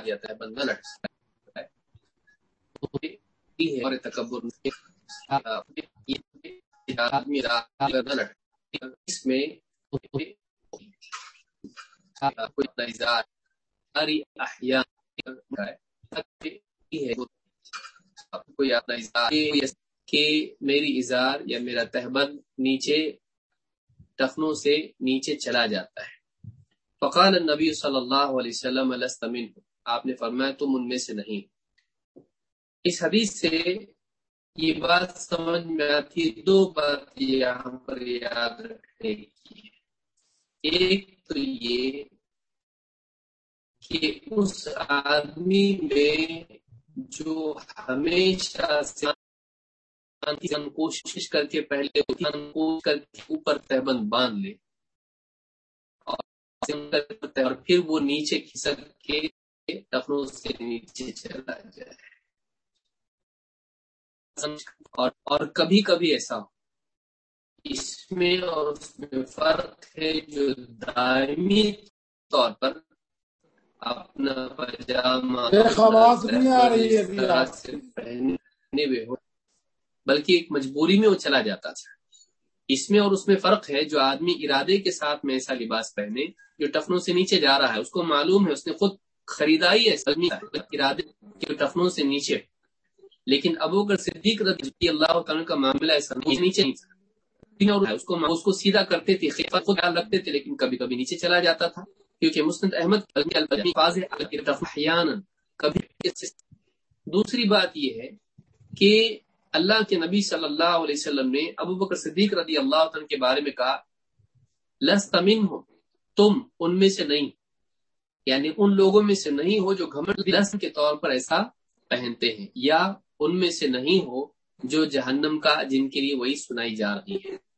جاتا ہے بندہ لٹتا ہے اور تکبر اس میں کہ میری اظہار یا میرا تہبند نیچے ٹخنوں سے نیچے چلا جاتا ہے۔ فقال النبی صلی اللہ علیہ وسلم آپ نے فرمایا، تم ان میں سے نہیں۔ اس حدیث سے یہ بات سمجھ میں آتی دو بات یہاں پر یاد رکھنے کی۔ ایک تو یہ کہ اس آدمی میں جو ہمیشہ کوشش کر کے پہلے کر کے اوپر تہبند باندھ لے اور پھر وہ نیچے کھسک کے ٹخنوں سے نیچے چلا جائے۔ اور اور کبھی کبھی ایسا ہو اس میں اور اس میں فرق ہے جو دائمی طور پر اپنا پاجامہ پہنے ہوئے ہو بلکہ ایک مجبوری میں وہ چلا جاتا تھا۔ اس میں اور اس میں فرق ہے جو آدمی ارادے کے ساتھ میں ایسا لباس پہنے جو ٹفنوں سے نیچے جا رہا ہے اس کو معلوم ہے اس نے خود خریدائی ہے ارادے کے ٹفنوں سے نیچے۔ لیکن ابو کر صدیق رضی اللہ تعالیٰ کا معاملہ ایسا نیچے نہیں اس کو اس کو سیدھا کرتے تھے خود خیال رکھتے تھے، لیکن کبھی کبھی نیچے چلا جاتا تھا۔ کیونکہ مسند احمد کبھی دوسری بات یہ ہے کہ اللہ کے نبی صلی اللہ علیہ وسلم نے ابو بکر صدیق رضی اللہ عنہ کے بارے میں کہا لس تمین ہو تم ان میں سے نہیں۔ یعنی ان لوگوں میں سے نہیں ہو جو گھمنڈ لسن کے طور پر ایسا پہنتے ہیں، یا ان میں سے نہیں ہو جو جہنم کا، جن کے لیے وہی سنائی جا رہی ہے۔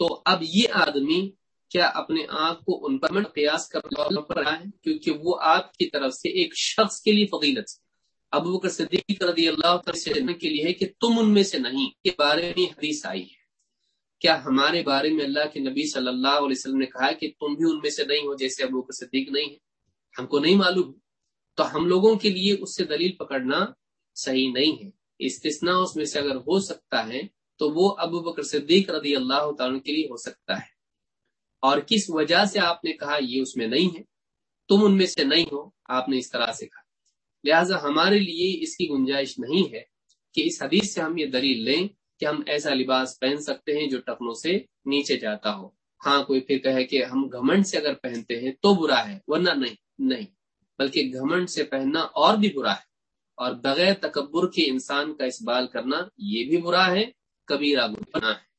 تو اب یہ آدمی کیا اپنے آپ کو ان پر قیاس کر رہا ہے؟ کیونکہ وہ آپ کی طرف سے ایک شخص کے لیے فضیلت ابو بکر صدیق رضی اللہ تعالی کے لیے ہے کہ تم ان میں سے نہیں کے بارے میں حدیث آئی ہے۔ کیا ہمارے بارے میں اللہ کے نبی صلی اللہ علیہ وسلم نے کہا کہ تم بھی ان میں سے نہیں ہو جیسے ابو بکر صدیق نہیں ہے؟ ہم کو نہیں معلوم۔ تو ہم لوگوں کے لیے اس سے دلیل پکڑنا صحیح نہیں ہے۔ استثناء اس میں سے اگر ہو سکتا ہے تو وہ ابو بکر صدیق رضی اللہ تعالیٰ کے لیے ہو سکتا ہے۔ اور کس وجہ سے آپ نے کہا یہ اس میں نہیں ہے؟ تم ان میں سے نہیں ہو، آپ نے اس طرح سے کہا۔ لہٰذا ہمارے لیے اس کی گنجائش نہیں ہے کہ اس حدیث سے ہم یہ دلیل لیں کہ ہم ایسا لباس پہن سکتے ہیں جو ٹخنوں سے نیچے جاتا ہو۔ ہاں کوئی پھر کہے کہ ہم گھمنڈ سے اگر پہنتے ہیں تو برا ہے، ورنہ نہیں نہیں۔ بلکہ گھمنڈ سے پہننا اور بھی برا ہے۔ اور بغیر تکبر کے انسان کا اسبال کرنا یہ بھی برا ہے کبیرہ گناہ ہے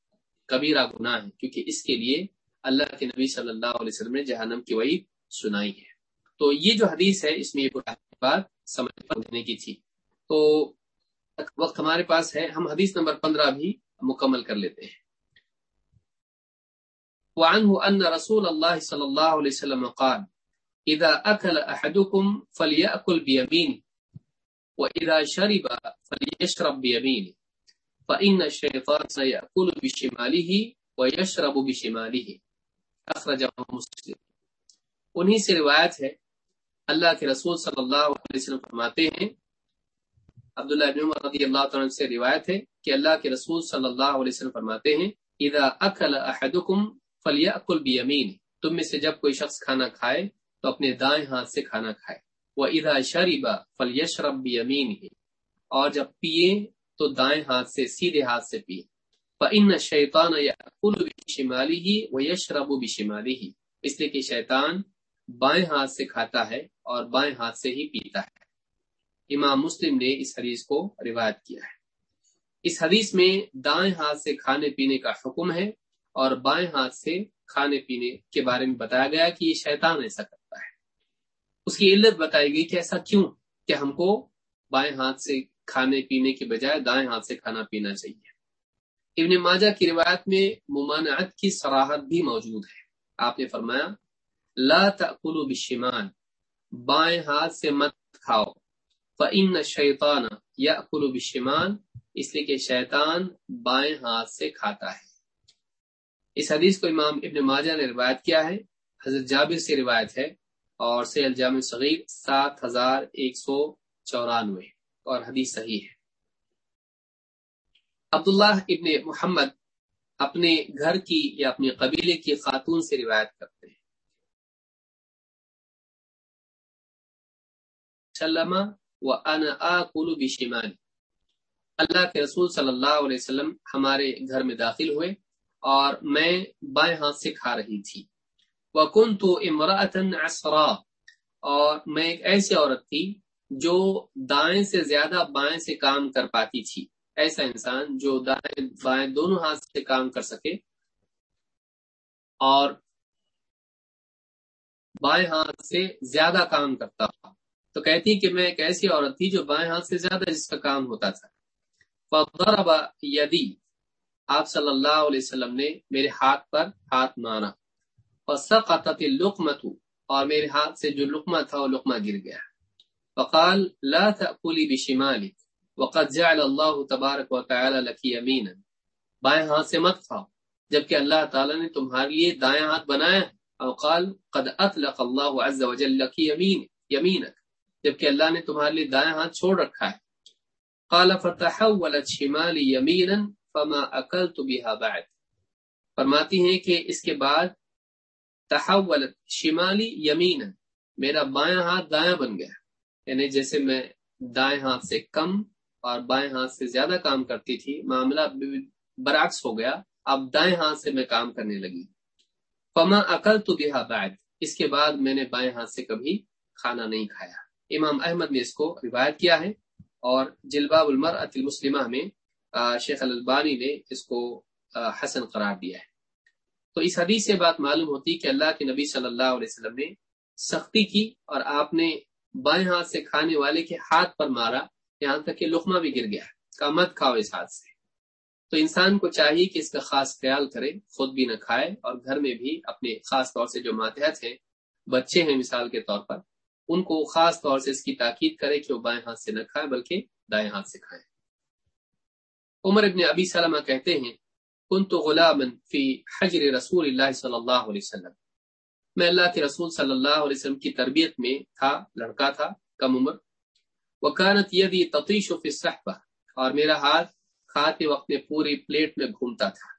کبیرہ گناہ ہے کیونکہ اس کے لیے اللہ کے نبی صلی اللہ علیہ وسلم نے جہنم کی وعید سنائی ہے۔ تو یہ جو حدیث ہے اس میں یہ بات سمجھ دینے کی تھی۔ تو وقت ہمارے پاس ہے ہم حدیث نمبر پندرہ بھی مکمل کر لیتے ہیں۔ وعنه أن رسول الله صلى الله عليه وسلم قال إذا أكل أحدكم فليأكل بيمينه وإذا شرب فليشرب بيمينه فإن الشيطان سيأكل بشماله ويشرب بشماله أخرجه مسلم۔ انہی سے روایت ہے، اللہ کے رسول صلی اللہ علیہ وسلم فرماتے ہیں، عبداللہ ابن عمر رضی اللہ تعالیٰ سے روایت ہے کہ اللہ کے رسول صلی اللہ علیہ وسلم فرماتے ہیں، اذا اکل احدکم فلیأکل بیمین تم میں سے جب کوئی شخص کھانا کھائے تو اپنے دائیں ہاتھ سے کھانا کھائے۔ وہ ادا شریبا فلیشرب بیمین اور جب پیے تو دائیں ہاتھ سے، سیدھے ہاتھ سے پیے۔ فَإِنَّ الشَّيْطَانَ يَأْكُلُ بِشِمَالِهِ وَيَشْرَبُ بِشِمَالِهِ۔ اس لیے کہ شیطان بائیں ہاتھ سے کھاتا ہے اور بائیں ہاتھ سے ہی پیتا ہے۔ امام مسلم نے اس حدیث کو روایت کیا ہے۔ اس حدیث میں دائیں ہاتھ سے کھانے پینے کا حکم ہے اور بائیں ہاتھ سے کھانے پینے کے بارے میں بتایا گیا کہ یہ شیطان ایسا کرتا ہے۔ اس کی علت بتائی گئی کہ ایسا کیوں کہ ہم کو بائیں ہاتھ سے کھانے پینے کے بجائے دائیں ہاتھ سے کھانا پینا چاہیے۔ ابن ماجہ کی روایت میں ممانعت کی سراحت بھی موجود ہے۔ آپ نے فرمایا، لا تأکلوا بالشمال، بائیں ہاتھ سے مت کھاؤ۔ فَإِنَّ الشَّيْطَانَ يَأْكُلُ بالشمال، اس لیے کہ شیطان بائیں ہاتھ سے کھاتا ہے۔ اس حدیث کو امام ابن ماجہ نے روایت کیا ہے۔ حضرت جابر سے روایت ہے اور سے الجام صغیر سات ہزار ایک سو چورانوے۔ اور حدیث صحیح ہے۔ عبداللہ ابن محمد اپنے گھر کی یا اپنے قبیلے کی خاتون سے روایت کرتے ہیں۔ و آکل بشمال اللہ کے رسول صلی اللہ علیہ وسلم ہمارے گھر میں داخل ہوئے اور میں بائیں ہاتھ سے کھا رہی تھی۔ وہ کن تو اور میں ایک ایسی عورت تھی جو دائیں سے زیادہ بائیں سے کام کر پاتی تھی۔ ایسا انسان جو دائیں بائیں دونوں ہاتھ سے کام کر سکے اور بائیں ہاتھ سے زیادہ کام کرتا تھا تو کہتی کہ میں ایک ایسی عورت تھی جو بائیں ہاتھ سے زیادہ جس کا کام ہوتا تھا۔ یدی آپ صلی اللہ علیہ وسلم نے میرے ہاتھ پر ہاتھ مارا۔ اور لقمت اور میرے ہاتھ سے جو لقمہ تھا وہ لقمہ گر گیا۔ فقال، لا تأکلی بشمالک وقد جعل اللہ تبارک و تعالی لکی یمینا. بائیں ہاتھ سے مت کھاؤ، جبکہ اللہ تعالی نے تمہارے لیے دائیں ہاتھ بنایا اور قال، قد اطلق اللہ عز وجل لکی یمین، یمینک، جبکہ اللہ نے تمہارے لیے دائیں ہاتھ چھوڑ رکھا ہے. قال، فتحولت شمالی یمینا فما اکل تو بعد. فرماتی ہیں کہ اس کے بعد تحولت شمالی یمین میرا بایاں ہاتھ دایاں بن گیا. یعنی جیسے میں دائیں ہاتھ سے کم اور بائیں ہاتھ سے زیادہ کام کرتی تھی، معاملہ برعکس ہو گیا۔ اب دائیں ہاتھ سے میں کام کرنے لگی۔ فما اکل تو بعد۔ اس کے بعد میں نے بائیں ہاتھ سے کبھی کھانا نہیں کھایا۔ امام احمد نے اس کو روایت کیا ہے اور جلباب المر المسلمہ میں شیخ البانی نے اس کو حسن قرار دیا ہے۔ تو اس حدیث سے بات معلوم ہوتی کہ اللہ کے نبی صلی اللہ علیہ وسلم نے سختی کی اور آپ نے بائیں ہاتھ سے کھانے والے کے ہاتھ پر مارا، یہاں تک کہ لقمہ بھی گر گیا۔ کا مت کھاؤ اس ہاتھ سے۔ تو انسان کو چاہیے کہ اس کا خاص خیال کرے، خود بھی نہ کھائے اور گھر میں بھی اپنے خاص طور سے جو ماتحت ہیں، بچے ہیں مثال کے طور پر، ان کو خاص طور سے اس کی تاکید کرے کہ وہ بائیں ہاتھ سے نہ کھائے، بلکہ دائیں ہاتھ سے کھائے عمر ابن ابی سلمہ کہتے ہیں کن تو غلام فی حجر رسول اللہ صلی اللہ علیہ وسلم میں اللہ کے رسول صلی اللہ علیہ وسلم کی تربیت میں تھا، لڑکا تھا، کم عمر۔ وکانت یدی تطیش فی الصحبہ، اور میرا ہاتھ کھاتے وقت میں پوری پلیٹ میں گھومتا تھا۔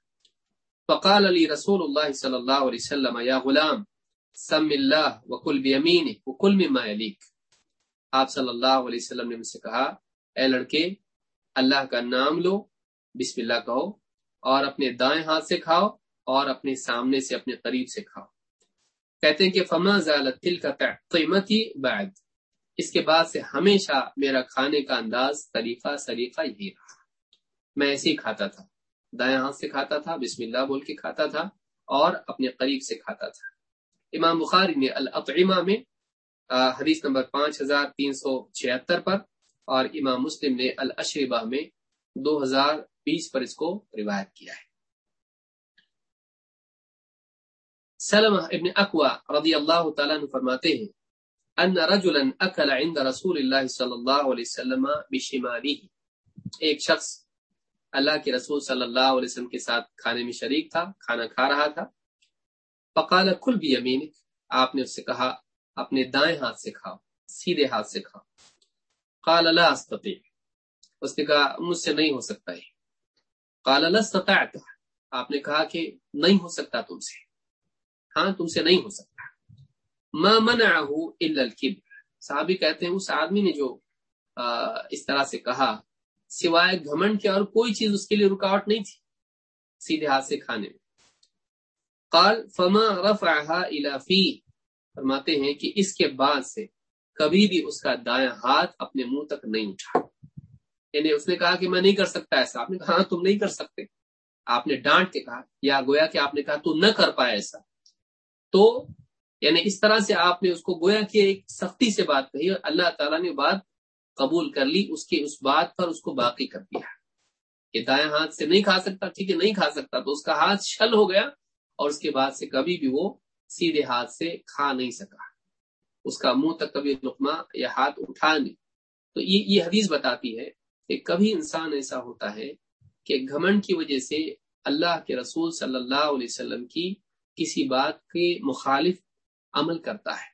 فقال علی رسول اللہ صلی اللہ علیہ وسلم، یا غلام، سم اللہ وکل بیمین وکل مما یلیک. آپ صلی اللہ علیہ وسلم نے مجھ سے کہا، اے لڑکے، اللہ کا نام لو، بسم اللہ کہو، اور اپنے دائیں ہاتھ سے کھاؤ، اور اپنے سامنے سے اپنے قریب سے کھاؤ۔ کہتے ہیں کہ فما تل کا قیمتی بعد۔ اس کے بعد سے ہمیشہ میرا کھانے کا انداز طریقہ سلیقہ یہی رہا۔ میں ایسے ہی کھاتا تھا۔ دائیں ہاتھ سے کھاتا تھا، بسم اللہ بول کے کھاتا تھا اور اپنے قریب سے کھاتا تھا۔ امام بخاری نے العمہ میں حدیث نمبر پانچ ہزار تین سو چھہتر پر اور امام مسلم نے الشربہ میں دو ہزار بیس پر اس کو روایت کیا ہے۔ سلم ابن اقوا رضی اللہ تعالیٰ نے فرماتے ہیں، ان رجلا اکل عند رسول اللہ صلی اللہ علیہ وسلم بشمالی ایک شخص اللہ کے رسول صلی اللہ علیہ وسلم کے ساتھ کھانے میں شریک تھا، کھانا کھا رہا تھا۔ پکال کل بھی امین آپ نے اس سے کہا، اپنے دائیں ہاتھ سے کھاؤ، سیدھے ہاتھ سے کھاؤ۔ قال اللہ استطیع۔ اس نے کہا، مجھ سے نہیں ہو سکتا ہے قال اللہ استطاعت آپ نے کہا کہ نہیں ہو سکتا تم سے۔ ہاں تم سے نہیں ہو سکتا۔ ما منعه الا الكبر۔ صحابی کہتے ہیں، اس آدمی نے جو اس طرح سے کہا، سوائے گھمنڈ کے اور کوئی چیز اس کے لیے رکاوٹ نہیں تھی، سیدھے ہاتھ سے کھانے میں۔ قال، فما رفعها فی فرماتے ہیں کہ اس کے بعد سے کبھی بھی اس کا دایاں ہاتھ اپنے منہ تک نہیں اٹھا۔ یعنی اس نے کہا کہ میں نہیں کر سکتا ایسا۔ آپ نے کہا ہاں تم نہیں کر سکتے۔ آپ نے ڈانٹ کے کہا، یا گویا کہ آپ نے کہا، تو نہ کر پائے ایسا۔ تو یعنی اس طرح سے آپ نے اس کو گویا کہ ایک سختی سے بات کہی اور اللہ تعالیٰ نے بات قبول کر لی، اس کے اس بات پر اس کو باقی کر دیا۔ کہ دائیں ہاتھ سے نہیں کھا سکتا، ٹھیک ہے، نہیں کھا سکتا، تو اس کا ہاتھ شل ہو گیا اور اس کے بعد سے کبھی بھی وہ سیدھے ہاتھ سے کھا نہیں سکا۔ اس کا منہ تک کبھی لقمہ یا ہاتھ اٹھا نہیں۔ تو یہ یہ حدیث بتاتی ہے کہ کبھی انسان ایسا ہوتا ہے کہ گھمنڈ کی وجہ سے اللہ کے رسول صلی اللہ علیہ وسلم کی کسی بات کے مخالف عمل کرتا ہے۔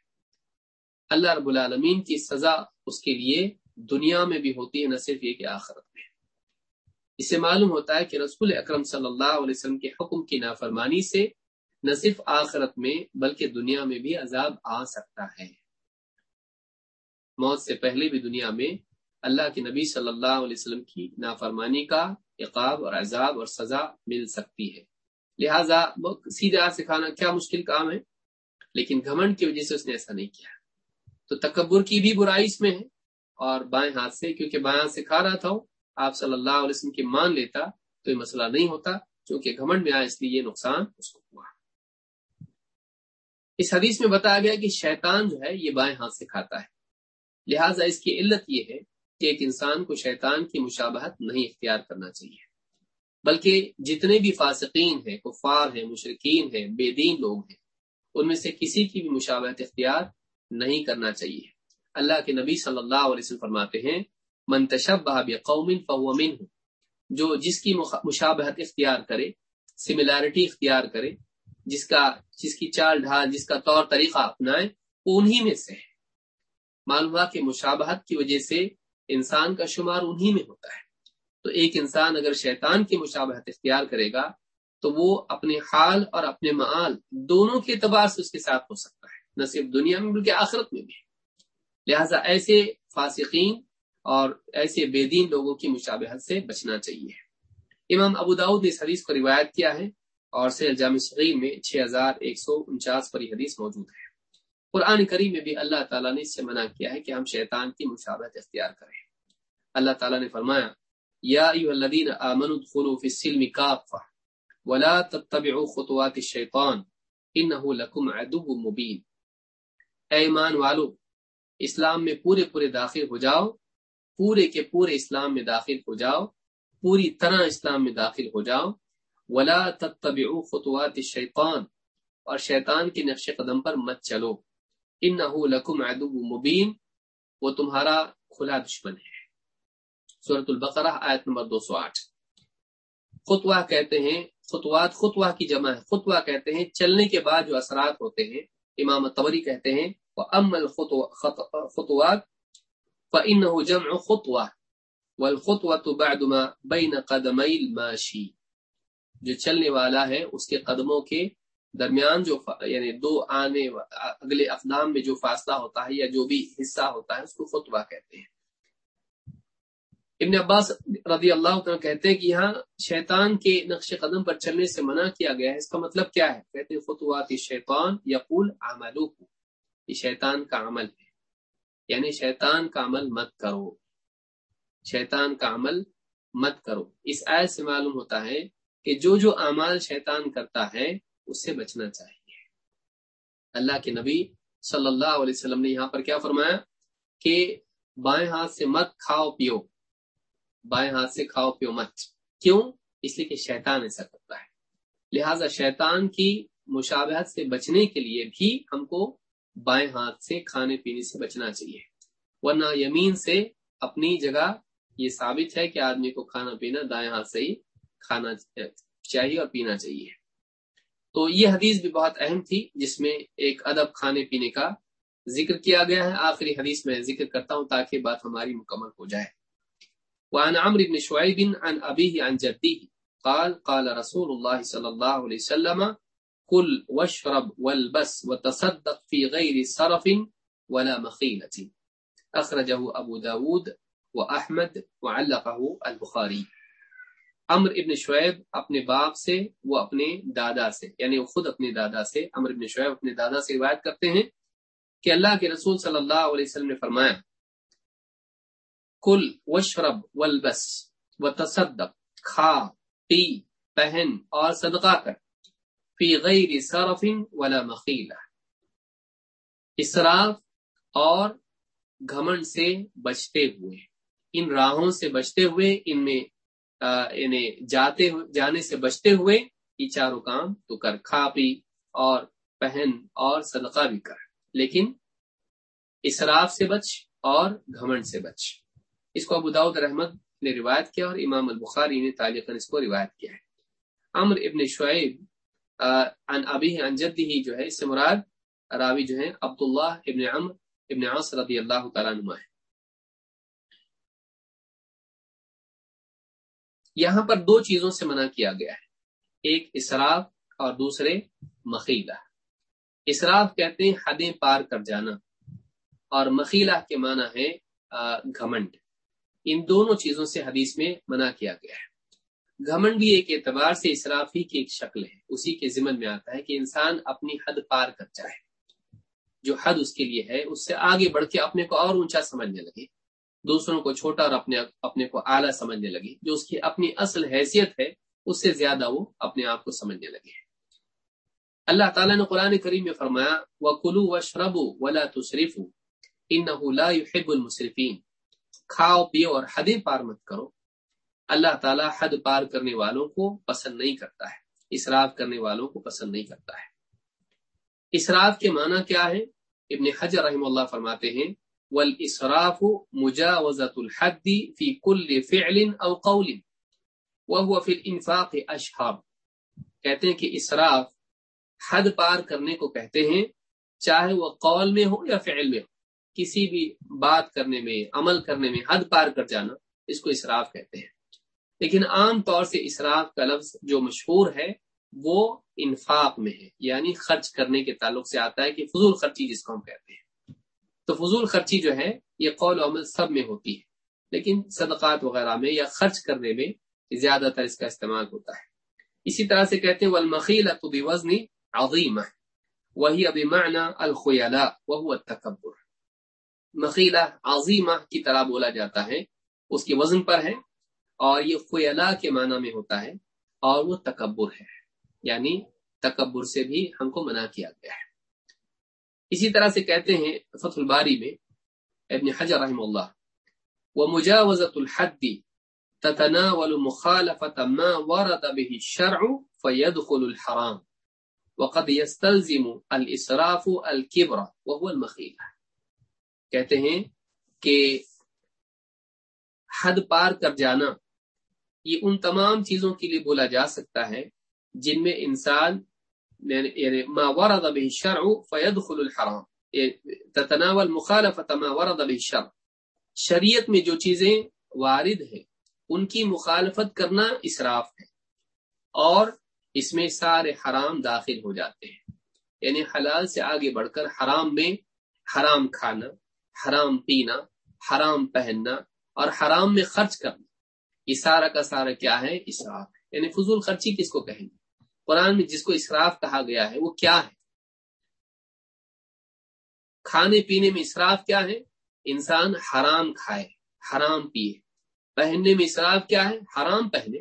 اللہ رب العالمین کی سزا اس کے لیے دنیا میں بھی ہوتی ہے، نہ صرف یہ کہ آخرت میں۔ اس سے معلوم ہوتا ہے کہ رسول اکرم صلی اللہ علیہ وسلم کے حکم کی نافرمانی سے نہ صرف آخرت میں، بلکہ دنیا میں بھی عذاب آ سکتا ہے۔ موت سے پہلے بھی دنیا میں اللہ کے نبی صلی اللہ علیہ وسلم کی نافرمانی کا عقاب اور عذاب اور سزا مل سکتی ہے۔ لہذا سیدھا سکھانا کیا مشکل کام ہے، لیکن گھمنڈ کی وجہ سے اس نے ایسا نہیں کیا۔ تو تکبر کی بھی برائی اس میں ہے اور بائیں ہاتھ سے، کیونکہ بائیں ہاتھ سے کھا رہا تھا آپ صلی اللہ علیہ وسلم کی مان لیتا تو یہ مسئلہ نہیں ہوتا کیونکہ گھمنڈ میں آیا اس لیے یہ نقصان اس کو ہوا۔ اس حدیث میں بتایا گیا کہ شیطان جو ہے یہ بائیں ہاتھ سے کھاتا ہے۔ لہٰذا اس کی علت یہ ہے کہ ایک انسان کو شیطان کی مشابہت نہیں اختیار کرنا چاہیے۔ بلکہ جتنے بھی فاسقین ہیں، کفار ہیں مشرقین ہیں، بے دین لوگ ہیں، ان میں سے کسی کی بھی مشابہت اختیار نہیں کرنا چاہیے۔ اللہ کے نبی صلی اللہ علیہ وسلم فرماتے ہیں منتشب بہاب قوم فومن جو جس کی مشابہت اختیار کرے سملیرٹی اختیار کرے، جس کا، جس کی چال ڈھال، جس کا طور طریقہ اپنائے، وہ انہی میں سے ہے۔ معلوم ہوا کہ مشابہت کی وجہ سے انسان کا شمار انہی میں ہوتا ہے۔ تو ایک انسان اگر شیطان کی مشابہت اختیار کرے گا تو وہ اپنے حال اور اپنے معال دونوں کے اعتبار سے اس کے ساتھ ہو سکتا ہے، نہ صرف دنیا میں بلکہ آخرت میں بھی۔ لہذا ایسے فاسقین اور ایسے بے دین لوگوں کی مشابہت سے بچنا چاہیے۔ امام ابو داود نے اس حدیث کو روایت کیا ہے اور سے الجام صغیر میں چھ ہزار ایک سو انچاس پر یہ حدیث موجود ہے۔ قرآن کریم میں بھی اللہ تعالیٰ نے اس سے منع کیا ہے کہ ہم شیطان کی مشابہت اختیار کریں۔ اللہ تعالیٰ نے فرمایا یا ایوہ الذین آمنوا ادخلوا فی السلم کافہ ولا تتبعوا خطوات الشیطان انہو لکم عدو مبین اے ایمان والو، اسلام میں پورے پورے داخل ہو جاؤ، پورے کے پورے اسلام میں داخل ہو جاؤ، پوری طرح اسلام میں داخل ہو جاؤ، ولا تتبعوا خطوات الشیطان اور شیطان کے نقش قدم پر مت چلو۔ انه لکم عدو مبین، وہ تمہارا کھلا دشمن ہے۔ سورت البقرہ، آیت نمبر دو سو آٹھ۔ خطوہ کہتے ہیں، خطوات خطوہ کی جمع ہے۔ خطوہ کہتے ہیں، چلنے کے بعد جو اثرات ہوتے ہیں، امام تبری کہتے ہیں وہ ام خطوات، فإنه جمع خطوہ والخطوة بعد ما بین قدمی الماشی جو چلنے والا ہے، اس کے قدموں کے درمیان جو یعنی دو آنے اگلے اقدام میں جو فاصلہ ہوتا ہے یا جو بھی حصہ ہوتا ہے، اس کو خطبہ کہتے ہیں۔ ابن عباس رضی اللہ عنہ کہتے ہیں کہ یہاں شیطان کے نقش قدم پر چلنے سے منع کیا گیا ہے۔ اس کا مطلب کیا ہے؟ کہتے ہیں خطوات شیطان یقول عملو یہ شیطان کا عمل ہے۔ یعنی شیطان کا عمل مت کرو۔ شیطان کا عمل مت کرو۔ اس آیت سے معلوم ہوتا ہے کہ جو جو اعمال شیطان کرتا ہے اس سے بچنا چاہیے۔ اللہ کے نبی صلی اللہ علیہ وسلم نے یہاں پر کیا فرمایا کہ بائیں ہاتھ سے مت کھاؤ، پیو۔ بائیں ہاتھ سے کھاؤ، پیو مت۔ کیوں؟ اس لیے کہ شیطان ایسا کرتا ہے۔ لہذا شیطان کی مشابہت سے بچنے کے لیے بھی ہم کو بائیں ہاتھ سے کھانے پینے سے بچنا چاہیے۔ ورنہ یمین سے اپنی جگہ یہ ثابت ہے کہ آدمی کو کھانا پینا دائیں ہاتھ سے ہی کھانا چاہیے اور پینا چاہیے۔ تو یہ حدیث بھی بہت اہم تھی جس میں ایک ادب کھانے پینے کا ذکر کیا گیا ہے۔ آخری حدیث میں ذکر کرتا ہوں تاکہ بات ہماری مکمل ہو جائے۔ وعن عمرو بن شعيب عن أبيه عن جده. قال قال رسول الله صلى الله عليه وسلم، كل واشرب والبس وتصدق في غير صرف ولا مخيلة. أخرجه أبو داود وأحمد وعلقه البخاري. امر ابن شعیب اپنے باپ سے، وہ اپنے دادا سے یعنی وہ خود اپنے دادا سے امر ابن شعیب اپنے دادا سے روایت کرتے ہیں کہ اللہ کے رسول صلی اللہ علیہ وسلم نے فرمایا کل وشرب والبس و تصدق کھا، پی، پہن اور صدقہ کر۔ فی غیر صرف ولا مخیلہ۔ اسراف اور گھمن سے بچتے ہوئے۔ ان راہوں سے بچتے ہوئے، ان میں یعنی جاتے جانے سے بچتے ہوئے یہ چاروں کام تو کر۔ کھا، پی اور پہن اور صدقہ بھی کر۔ لیکن اسراف سے بچ اور گھمنڈ سے بچ۔ اس کو ابو داود رحمت نے روایت کیا اور امام البخاری نے تعلیق اس کو روایت کیا ہے۔ امر ابن شعیب ان ابی ان جدی جو ہے، اس سے مراد راوی جو ہے عبداللہ ابن عمر ابن عاص رضی اللہ تعالیٰ نما ہے یہاں پر دو چیزوں سے منع کیا گیا ہے۔ ایک اسراف اور دوسرے مخیلہ۔ اسراف کہتے ہیں حدیں پار کر جانا اور مخیلہ کے معنی ہے گھمنڈ۔ ان دونوں چیزوں سے حدیث میں منع کیا گیا ہے۔ گھمنڈ بھی ایک اعتبار سے اسراف ہی کی ایک شکل ہے۔ اسی کے ذمن میں آتا ہے کہ انسان اپنی حد پار کر جائے۔ جو حد اس کے لیے ہے، اس سے آگے بڑھ کے اپنے کو اور اونچا سمجھنے لگے۔ دوسروں کو چھوٹا اور اپنے اپنے کو اعلیٰ سمجھنے لگے۔ جو اس کی اپنی اصل حیثیت ہے، اس سے زیادہ وہ اپنے آپ کو سمجھنے لگے۔ اللہ تعالیٰ نے قرآن کریم میں فرمایا وہ کلو و شرب ولا تصریف ان يحب المصرفین کھاؤ پیو اور حد پار مت کرو۔ اللہ تعالیٰ حد پار کرنے والوں کو پسند نہیں کرتا ہے۔ اسراف کرنے والوں کو پسند نہیں کرتا ہے۔ اسراف کے معنی کیا ہے؟ ابن حجر رحم اللہ فرماتے ہیں والاسراف مجاوزة الحد في كل فعل او قول، وهو في الانفاق اشهر کہتے ہیں کہ اسراف حد پار کرنے کو کہتے ہیں، چاہے وہ قول میں ہو یا فعل میں ہو۔ کسی بھی بات کرنے میں، عمل کرنے میں حد پار کر جانا اس کو اسراف کہتے ہیں۔ لیکن عام طور سے اسراف کا لفظ جو مشہور ہے وہ انفاق میں ہے یعنی خرچ کرنے کے تعلق سے آتا ہے کہ فضول خرچی جس کو ہم کہتے ہیں۔ تو فضول خرچی جو ہے، یہ قول و عمل سب میں ہوتی ہے، لیکن صدقات وغیرہ میں یا خرچ کرنے میں زیادہ تر اس کا استعمال ہوتا ہے۔ اسی طرح سے کہتے ہیں والمخیل بوزنی عظیم وہی ابھی معنی الخیلا وہ تکبر مخیلہ، عظیمہ کی طرح بولا جاتا ہے۔ اس کے وزن پر ہے اور یہ خیلا کے معنی میں ہوتا ہے اور وہ تکبر ہے۔ یعنی تکبر سے بھی ہم کو منع کیا گیا ہے۔ اسی طرح سے کہتے ہیں فتح الباری میں ابن حجر رحم اللہ وہ مجاوزت الحدی تتناول مخالفة ما ورد به الشرع فيدخل الحرام، وقد يستلزم الاسراف الكبر وهو المخيلة۔ کہتے ہیں کہ حد پار کر جانا، یہ ان تمام چیزوں کے لیے بولا جا سکتا ہے جن میں انسان یعنی, یعنی ما ورد به الشرع فيدخل الحرام یعنی تتناول مخالفة ما ورد به الشرع شریعت میں جو چیزیں وارد ہیں، ان کی مخالفت کرنا اسراف ہے اور اس میں سارے حرام داخل ہو جاتے ہیں۔ یعنی حلال سے آگے بڑھ کر حرام میں حرام کھانا حرام پینا، حرام پہننا اور حرام میں خرچ کرنا۔ یہ سارا کا سارا کیا ہے؟ اسراف۔ یعنی فضول خرچی کس کو کہیں گے؟ قرآن میں جس کو اسراف کہا گیا ہے، وہ کیا ہے؟ کھانے پینے میں اسراف کیا ہے؟ انسان حرام کھائے، حرام پیے۔ پہننے میں اسراف کیا ہے؟ حرام پہنے۔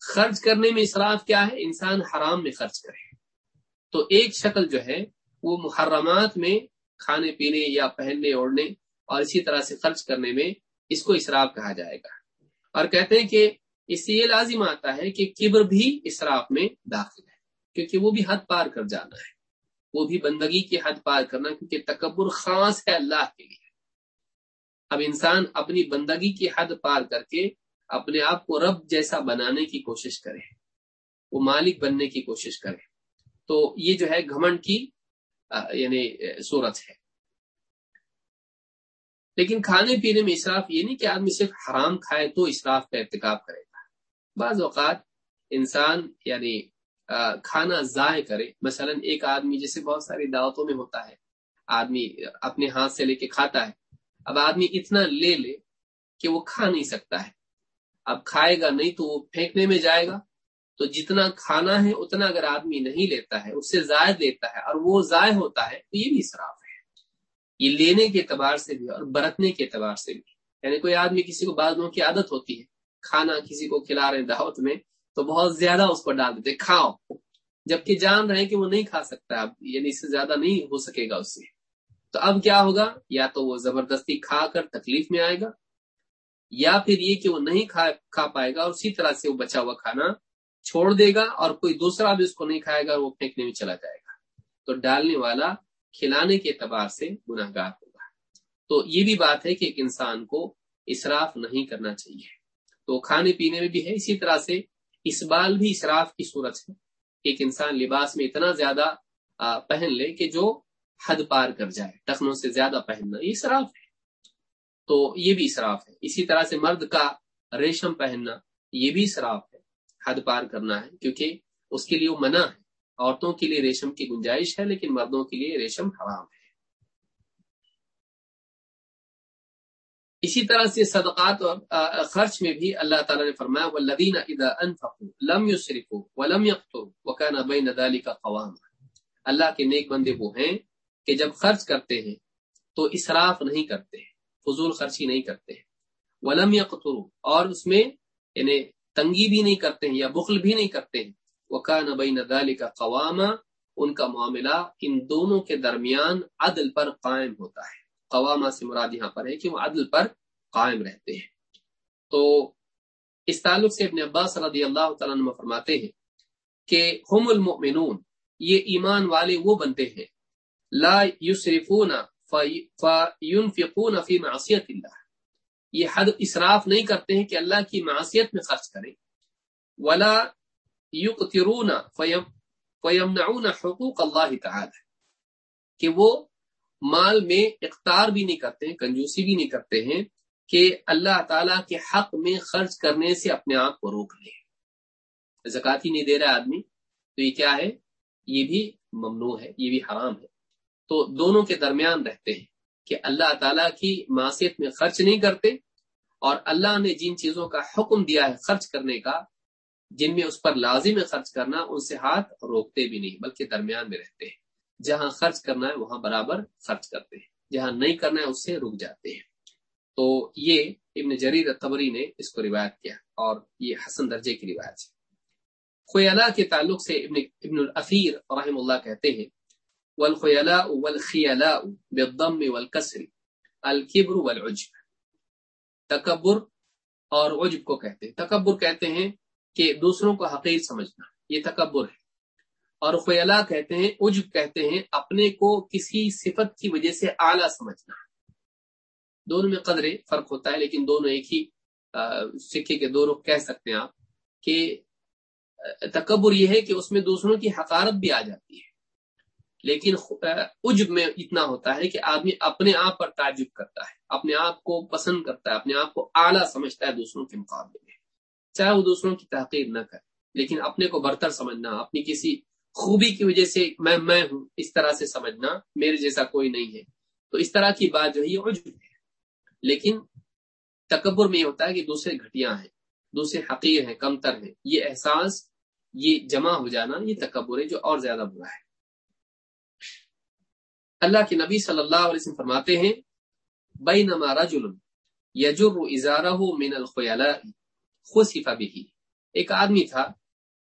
خرچ کرنے میں اسراف کیا ہے؟ انسان حرام میں خرچ کرے۔ تو ایک شکل جو ہے، وہ محرمات میں کھانے پینے یا پہننے اوڑھنے اور اسی طرح سے خرچ کرنے میں اس کو اسراف کہا جائے گا۔ اور کہتے ہیں کہ اس سے یہ لازم آتا ہے کہ کبر بھی اسراف میں داخل ہے، کیونکہ وہ بھی حد پار کر جانا ہے۔ وہ بھی بندگی کی حد پار کرنا، کیونکہ تکبر خاص ہے اللہ کے لیے۔ اب انسان اپنی بندگی کی حد پار کر کے اپنے آپ کو رب جیسا بنانے کی کوشش کرے، وہ مالک بننے کی کوشش کرے۔ تو یہ جو ہے گھمنڈ کی یعنی صورت ہے۔ لیکن کھانے پینے میں اسراف یہ نہیں کہ آدمی صرف حرام کھائے تو اسراف کا ارتکاب کرے گا۔ بعض اوقات انسان یعنی کھانا ضائع کرے۔ مثلا ایک آدمی، جیسے بہت ساری دعوتوں میں ہوتا ہے، آدمی اپنے ہاتھ سے لے کے کھاتا ہے۔ اب آدمی اتنا لے لے کہ وہ کھا نہیں سکتا ہے۔ اب کھائے گا نہیں تو وہ پھینکنے میں جائے گا۔ تو جتنا کھانا ہے اتنا اگر آدمی نہیں لیتا ہے، اس سے زائد لیتا ہے اور وہ ضائع ہوتا ہے، تو یہ بھی اصراف ہے۔ یہ لینے کے اعتبار سے بھی اور برتنے کے اعتبار سے بھی۔ یعنی کوئی آدمی کسی کو بعض کی عادت ہوتی ہے، کھانا کسی کو کھلا رہے دعوت میں، تو بہت زیادہ اس کو ڈال دیتے، کھاؤ۔ جبکہ جان رہے کہ وہ نہیں کھا سکتا، اب یعنی اس سے زیادہ نہیں ہو سکے گا اس سے۔ تو اب کیا ہوگا؟ یا تو وہ زبردستی کھا کر تکلیف میں آئے گا، یا پھر یہ کہ وہ نہیں کھا کھا پائے گا اور اسی طرح سے وہ بچا ہوا کھانا چھوڑ دے گا اور کوئی دوسرا بھی اس کو نہیں کھائے گا وہ پھینکنے میں چلا جائے گا۔ تو ڈالنے والا کھلانے کے اعتبار سے گناہ گار ہوگا۔ تو یہ بھی بات ہے کہ ایک انسان کو اسراف نہیں کرنا چاہیے۔ تو کھانے پینے میں بھی ہے، اسی طرح سے اس بال بھی اسراف کی صورت ہے۔ ایک انسان لباس میں اتنا زیادہ پہن لے کہ جو حد پار کر جائے، ٹخنوں سے زیادہ پہننا، یہ اسراف ہے۔ تو یہ بھی اسراف ہے۔ اسی طرح سے مرد کا ریشم پہننا، یہ بھی اسراف ہے۔ حد پار کرنا ہے، کیونکہ اس کے لیے وہ منع ہے۔ عورتوں کے لیے ریشم کی گنجائش ہے، لیکن مردوں کے لیے ریشم حرام ہے۔ اسی طرح سے صدقات اور خرچ میں بھی اللہ تعالیٰ نے فرمایا والذین اذا انفقوا لم يسرفوا ولم يقتروا وكان بين ذلك قوام اللہ کے نیک بندے وہ ہیں کہ جب خرچ کرتے ہیں تو اسراف نہیں کرتے، فضول خرچی نہیں کرتے۔ ولم یقتروا اور اس میں یعنی تنگی بھی نہیں کرتے ہیں یا بخل بھی نہیں کرتے ہیں۔ وکان بین ذلك قواما، ان کا معاملہ ان دونوں کے درمیان عدل پر قائم ہوتا ہے۔ قواما سے مراد یہاں پر ہے کہ وہ عدل پر قائم رہتے ہیں۔ تو اس تعلق سے ابن عباس رضی اللہ تعالیٰ عنہ فرماتے ہیں کہ ہم المؤمنون، یہ ایمان والے وہ بنتے ہیں۔ لا یسرفون فینفقون فی معصیت اللہ۔ یہ حد اسراف نہیں کرتے ہیں کہ اللہ کی معصیت میں خرچ کریں۔ ولا یقترون فیمنعون حقوق اللہ تعالی کہ وہ مال میں اختار بھی نہیں کرتے ہیں، کنجوسی بھی نہیں کرتے ہیں کہ اللہ تعالی کے حق میں خرچ کرنے سے اپنے آپ کو روک لے زکات ہی نہیں دے رہا آدمی۔ تو یہ کیا ہے؟ یہ بھی ممنوع ہے، یہ بھی حرام ہے۔ تو دونوں کے درمیان رہتے ہیں۔ کہ اللہ تعالیٰ کی معاشیت میں خرچ نہیں کرتے اور اللہ نے جن چیزوں کا حکم دیا ہے خرچ کرنے کا، جن میں اس پر لازم ہے خرچ کرنا، ان سے ہاتھ روکتے بھی نہیں، بلکہ درمیان میں رہتے ہیں۔ جہاں خرچ کرنا ہے، وہاں برابر خرچ کرتے ہیں۔ جہاں نہیں کرنا ہے، اس سے رک جاتے ہیں۔ تو یہ ابن جریر تبری نے اس کو روایت کیا اور یہ حسن درجے کی روایت ہے۔ خیالہ کے تعلق سے ابن ابن الافیر رحم اللہ کہتے ہیں والخيلاء والخيلاء بالضم والكسر، الكبر والعجب. تکبر اور عجب کو کہتے ہیں۔ تکبر کہتے ہیں کہ دوسروں کو حقیر سمجھنا، یہ تکبر ہے۔ اور خیلا کہتے ہیں، عجب کہتے ہیں، اپنے کو کسی صفت کی وجہ سے اعلیٰ سمجھنا۔ دونوں میں قدرے فرق ہوتا ہے، لیکن دونوں ایک ہی سکے کے دو رخ کہہ سکتے ہیں آپ کہ تکبر یہ ہے کہ اس میں دوسروں کی حقارت بھی آ جاتی ہے۔ لیکن عجب میں اتنا ہوتا ہے کہ آدمی اپنے آپ پر تعجب کرتا ہے، اپنے آپ کو پسند کرتا ہے، اپنے آپ کو اعلیٰ سمجھتا ہے دوسروں کے مقابلے میں۔ چاہے وہ دوسروں کی تحقیر نہ کرے، لیکن اپنے کو برتر سمجھنا، اپنی کسی خوبی کی وجہ سے میں میں ہوں، اس طرح سے سمجھنا میرے جیسا کوئی نہیں ہے۔ تو اس طرح کی بات جو ہے، یہ عجب ہے۔ لیکن تکبر میں یہ ہوتا ہے کہ دوسرے گھٹیاں ہیں، دوسرے حقیر ہیں، کمتر ہیں۔ یہ احساس، یہ جمع ہو جانا، یہ تکبر ہے جو اور زیادہ برا ہے۔ اللہ کے نبی صلی اللہ علیہ وسلم فرماتے ہیں، بینما رجل یجر ازارہ من الخیلاء، خسف به ایک آدمی تھا،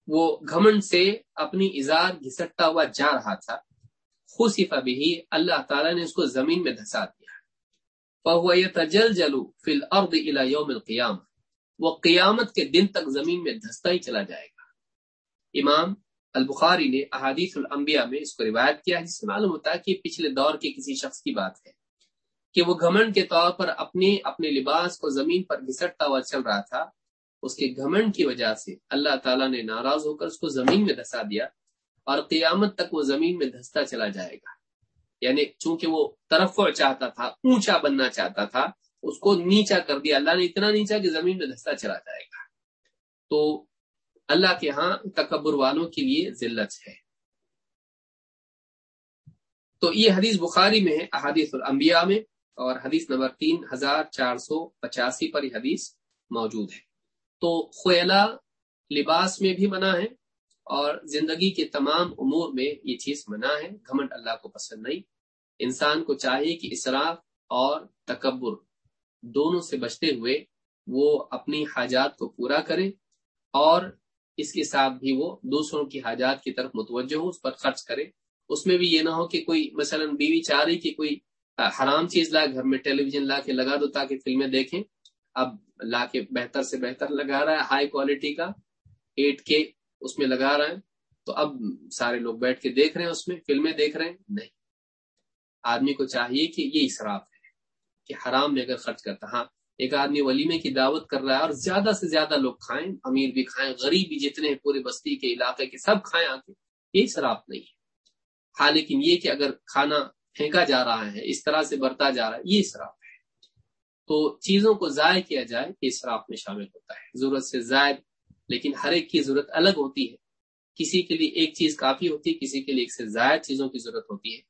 وہ گھمنڈ سے اپنی ازار گھسٹتا ہوا جا رہا تھا۔ خسف به اللہ تعالی نے اس کو زمین میں دھسا دیا۔ فهو يتجلجل في الارض الى يوم القيامه وہ قیامت کے دن تک زمین میں دھستا ہی چلا جائے گا۔ امام البخاری نے احادیث الانبیاء میں اس کو روایت کیا ہے، جس سے معلوم ہوتا ہے کہ پچھلے دور کے کسی شخص کی بات ہے کہ وہ گھمنڈ کے طور پر اپنے اپنے لباس کو زمین پر گھسٹتا ہوا چل رہا تھا۔ اس کے گھمنڈ کی وجہ سے اللہ تعالیٰ نے ناراض ہو کر اس کو زمین میں دھسا دیا اور قیامت تک وہ زمین میں دھستا چلا جائے گا۔ یعنی چونکہ وہ طرف چاہتا تھا، اونچا بننا چاہتا تھا، اس کو نیچا کر دیا۔ اللہ نے اتنا نیچا کہ زمین میں دھستا چلا جائے گا۔ تو اللہ کے ہاں تکبر والوں کے لیے ذلت ہے۔ تو یہ حدیث بخاری میں ہے، احادیث الانبیاء میں، اور حدیث نمبر تین ہزار چار سو پچاسی پر یہ حدیث موجود ہے۔ تو خیلا لباس میں بھی منع ہے، اور زندگی کے تمام امور میں یہ چیز منع ہے۔ گھمنڈ اللہ کو پسند نہیں۔ انسان کو چاہیے کہ اسراف اور تکبر دونوں سے بچتے ہوئے وہ اپنی حاجات کو پورا کرے، اور اس کے ساتھ بھی وہ دوسروں کی حاجات کی طرف متوجہ ہو اس پر خرچ کرے اس میں بھی یہ نہ ہو کہ کوئی مثلا بیوی چاہ رہی کہ کوئی حرام چیز لائے گھر میں ٹیلی ویژن لا کے لگا دو تاکہ فلمیں دیکھیں۔ اب لا کے بہتر سے بہتر لگا رہا ہے، ہائی کوالٹی کا ایٹ کے اس میں لگا رہا ہے۔ تو اب سارے لوگ بیٹھ کے دیکھ رہے ہیں، اس میں فلمیں دیکھ رہے ہیں۔ نہیں۔ آدمی کو چاہیے کہ یہ اسراف ہے کہ حرام میں اگر خرچ کرتا ہاں ایک آدمی ولیمے کی دعوت کر رہا ہے اور زیادہ سے زیادہ لوگ کھائیں، امیر بھی کھائیں، غریب بھی جتنے ہیں پورے بستی کے علاقے کے سب کھائیں آ کے یہ شراپ نہیں ہے۔ ہاں لیکن یہ کہ اگر کھانا پھینکا جا رہا ہے، اس طرح سے برتا جا رہا ہے، یہ شراپ ہے۔ تو چیزوں کو ضائع کیا جائے، یہ شراپ میں شامل ہوتا ہے۔ ضرورت سے زائد، لیکن ہر ایک کی ضرورت الگ ہوتی ہے۔ کسی کے لیے ایک چیز کافی ہوتی ہے، کسی کے لیے ایک سے زائد چیزوں کی ضرورت ہوتی ہے۔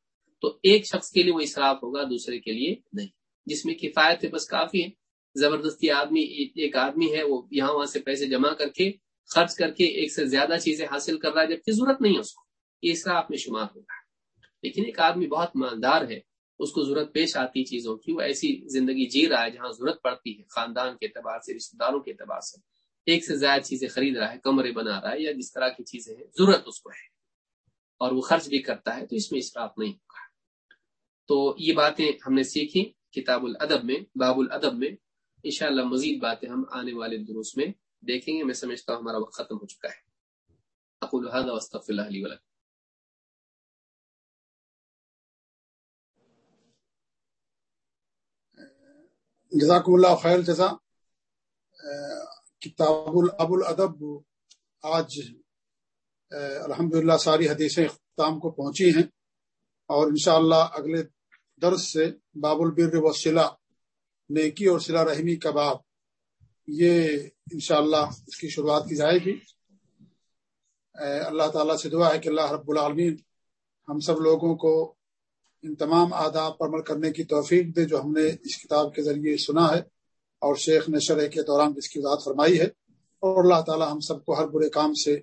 تو ایک شخص کے لیے وہ اصراف ہوگا، دوسرے کے لیے نہیں۔ جس میں کفایت ہے، بس کافی ہے۔ زبردستی آدمی، ایک آدمی ہے، وہ یہاں وہاں سے پیسے جمع کر کے خرچ کر کے ایک سے زیادہ چیزیں حاصل کر رہا ہے، جبکہ ضرورت نہیں ہے اس کو۔ یہ آپ میں شمار ہوگا لیکن ایک آدمی بہت مالدار ہے، اس کو ضرورت پیش آتی چیزوں کی، وہ ایسی زندگی جی رہا ہے جہاں ضرورت پڑتی ہے، خاندان کے اعتبار سے رشتے داروں کے اعتبار سے۔ ایک سے زیادہ چیزیں خرید رہا ہے، کمرے بنا رہا ہے، یا جس طرح کی چیزیں ہیں، ضرورت اس کو ہے۔ اور وہ خرچ بھی کرتا ہے، تو اس میں اسراف نہیں ہوگا۔ تو یہ باتیں ہم نے سیکھی کتاب الادب میں، باب الادب میں۔ انشاءاللہ مزید باتیں ہم آنے والے دروس میں دیکھیں گے۔ میں سمجھتا ہوں ہمارا وقت ختم ہو چکا ہے۔ اقول هذا واستغفر الله لي ولكم۔ جزاکم اللہ خیر۔ جزا کتاب الاب الادب۔ آج الحمدللہ ساری حدیثیں اختتام کو پہنچی ہیں اور انشاءاللہ اگلے درس سے باب البر و نیکی اور سلا رحمی کباب۔ یہ انشاءاللہ اس کی شروعات کی جائے گی۔ اللہ تعالیٰ سے دعا ہے کہ اللہ رب العالمین ہم سب لوگوں کو ان تمام آداب پر عمل کرنے کی توفیق دے جو ہم نے اس کتاب کے ذریعے سنا ہے اور شیخ نے شرح کے دوران جس کی وضاحت فرمائی ہے۔ اور اللہ تعالیٰ ہم سب کو ہر برے کام سے،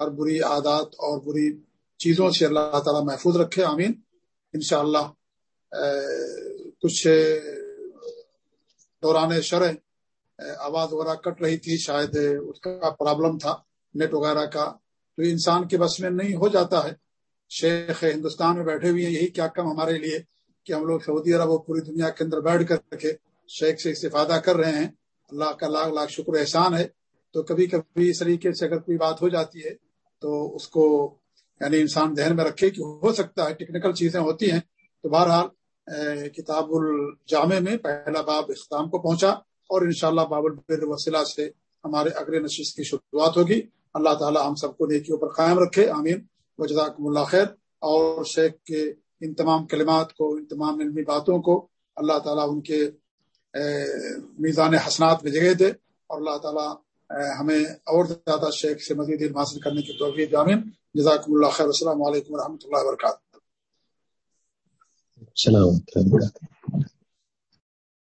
ہر بری عادات اور بری چیزوں سے اللہ تعالیٰ محفوظ رکھے، آمین۔ انشاءاللہ کچھ دوران شرح آواز وغیرہ کٹ رہی تھی، شاید اس کا پرابلم تھا نیٹ وغیرہ کا۔ تو انسان کے بس میں نہیں ہو جاتا ہے۔ شیخ ہندوستان میں بیٹھے ہوئے ہیں، یہی کیا کم ہمارے لیے کہ ہم لوگ سعودی عرب اور پوری دنیا کے اندر بیٹھ کر کے شیخ سے استفادہ کر رہے ہیں۔ اللہ کا لاکھ لاکھ شکر، احسان ہے۔ تو کبھی کبھی اس طریقے سے اگر کوئی بات ہو جاتی ہے، تو اس کو یعنی انسان ذہن میں رکھے کہ ہو سکتا ہے، ٹیکنیکل چیزیں ہوتی ہیں۔ تو بہرحال کتاب الجامع میں پہلا باب اختتام کو پہنچا اور انشاءاللہ باب البر وسیلہ سے ہمارے اگلے نشست کی شروعات ہوگی۔ اللہ تعالی ہم سب کو نیکیوں پر قائم رکھے، آمین۔ وجزاکم اللہ خیر۔ اور شیخ کے ان تمام کلمات کو، ان تمام علمی باتوں کو اللہ تعالیٰ ان کے میزان حسنات میں جگہ دے اور اللہ تعالیٰ ہمیں اور زیادہ شیخ سے مزید علم حاصل کرنے کی توفیق جامن جزاکم اللہ خیر۔ السلام علیکم و رحمۃ اللہ وبرکاتہ۔ السلام علیکم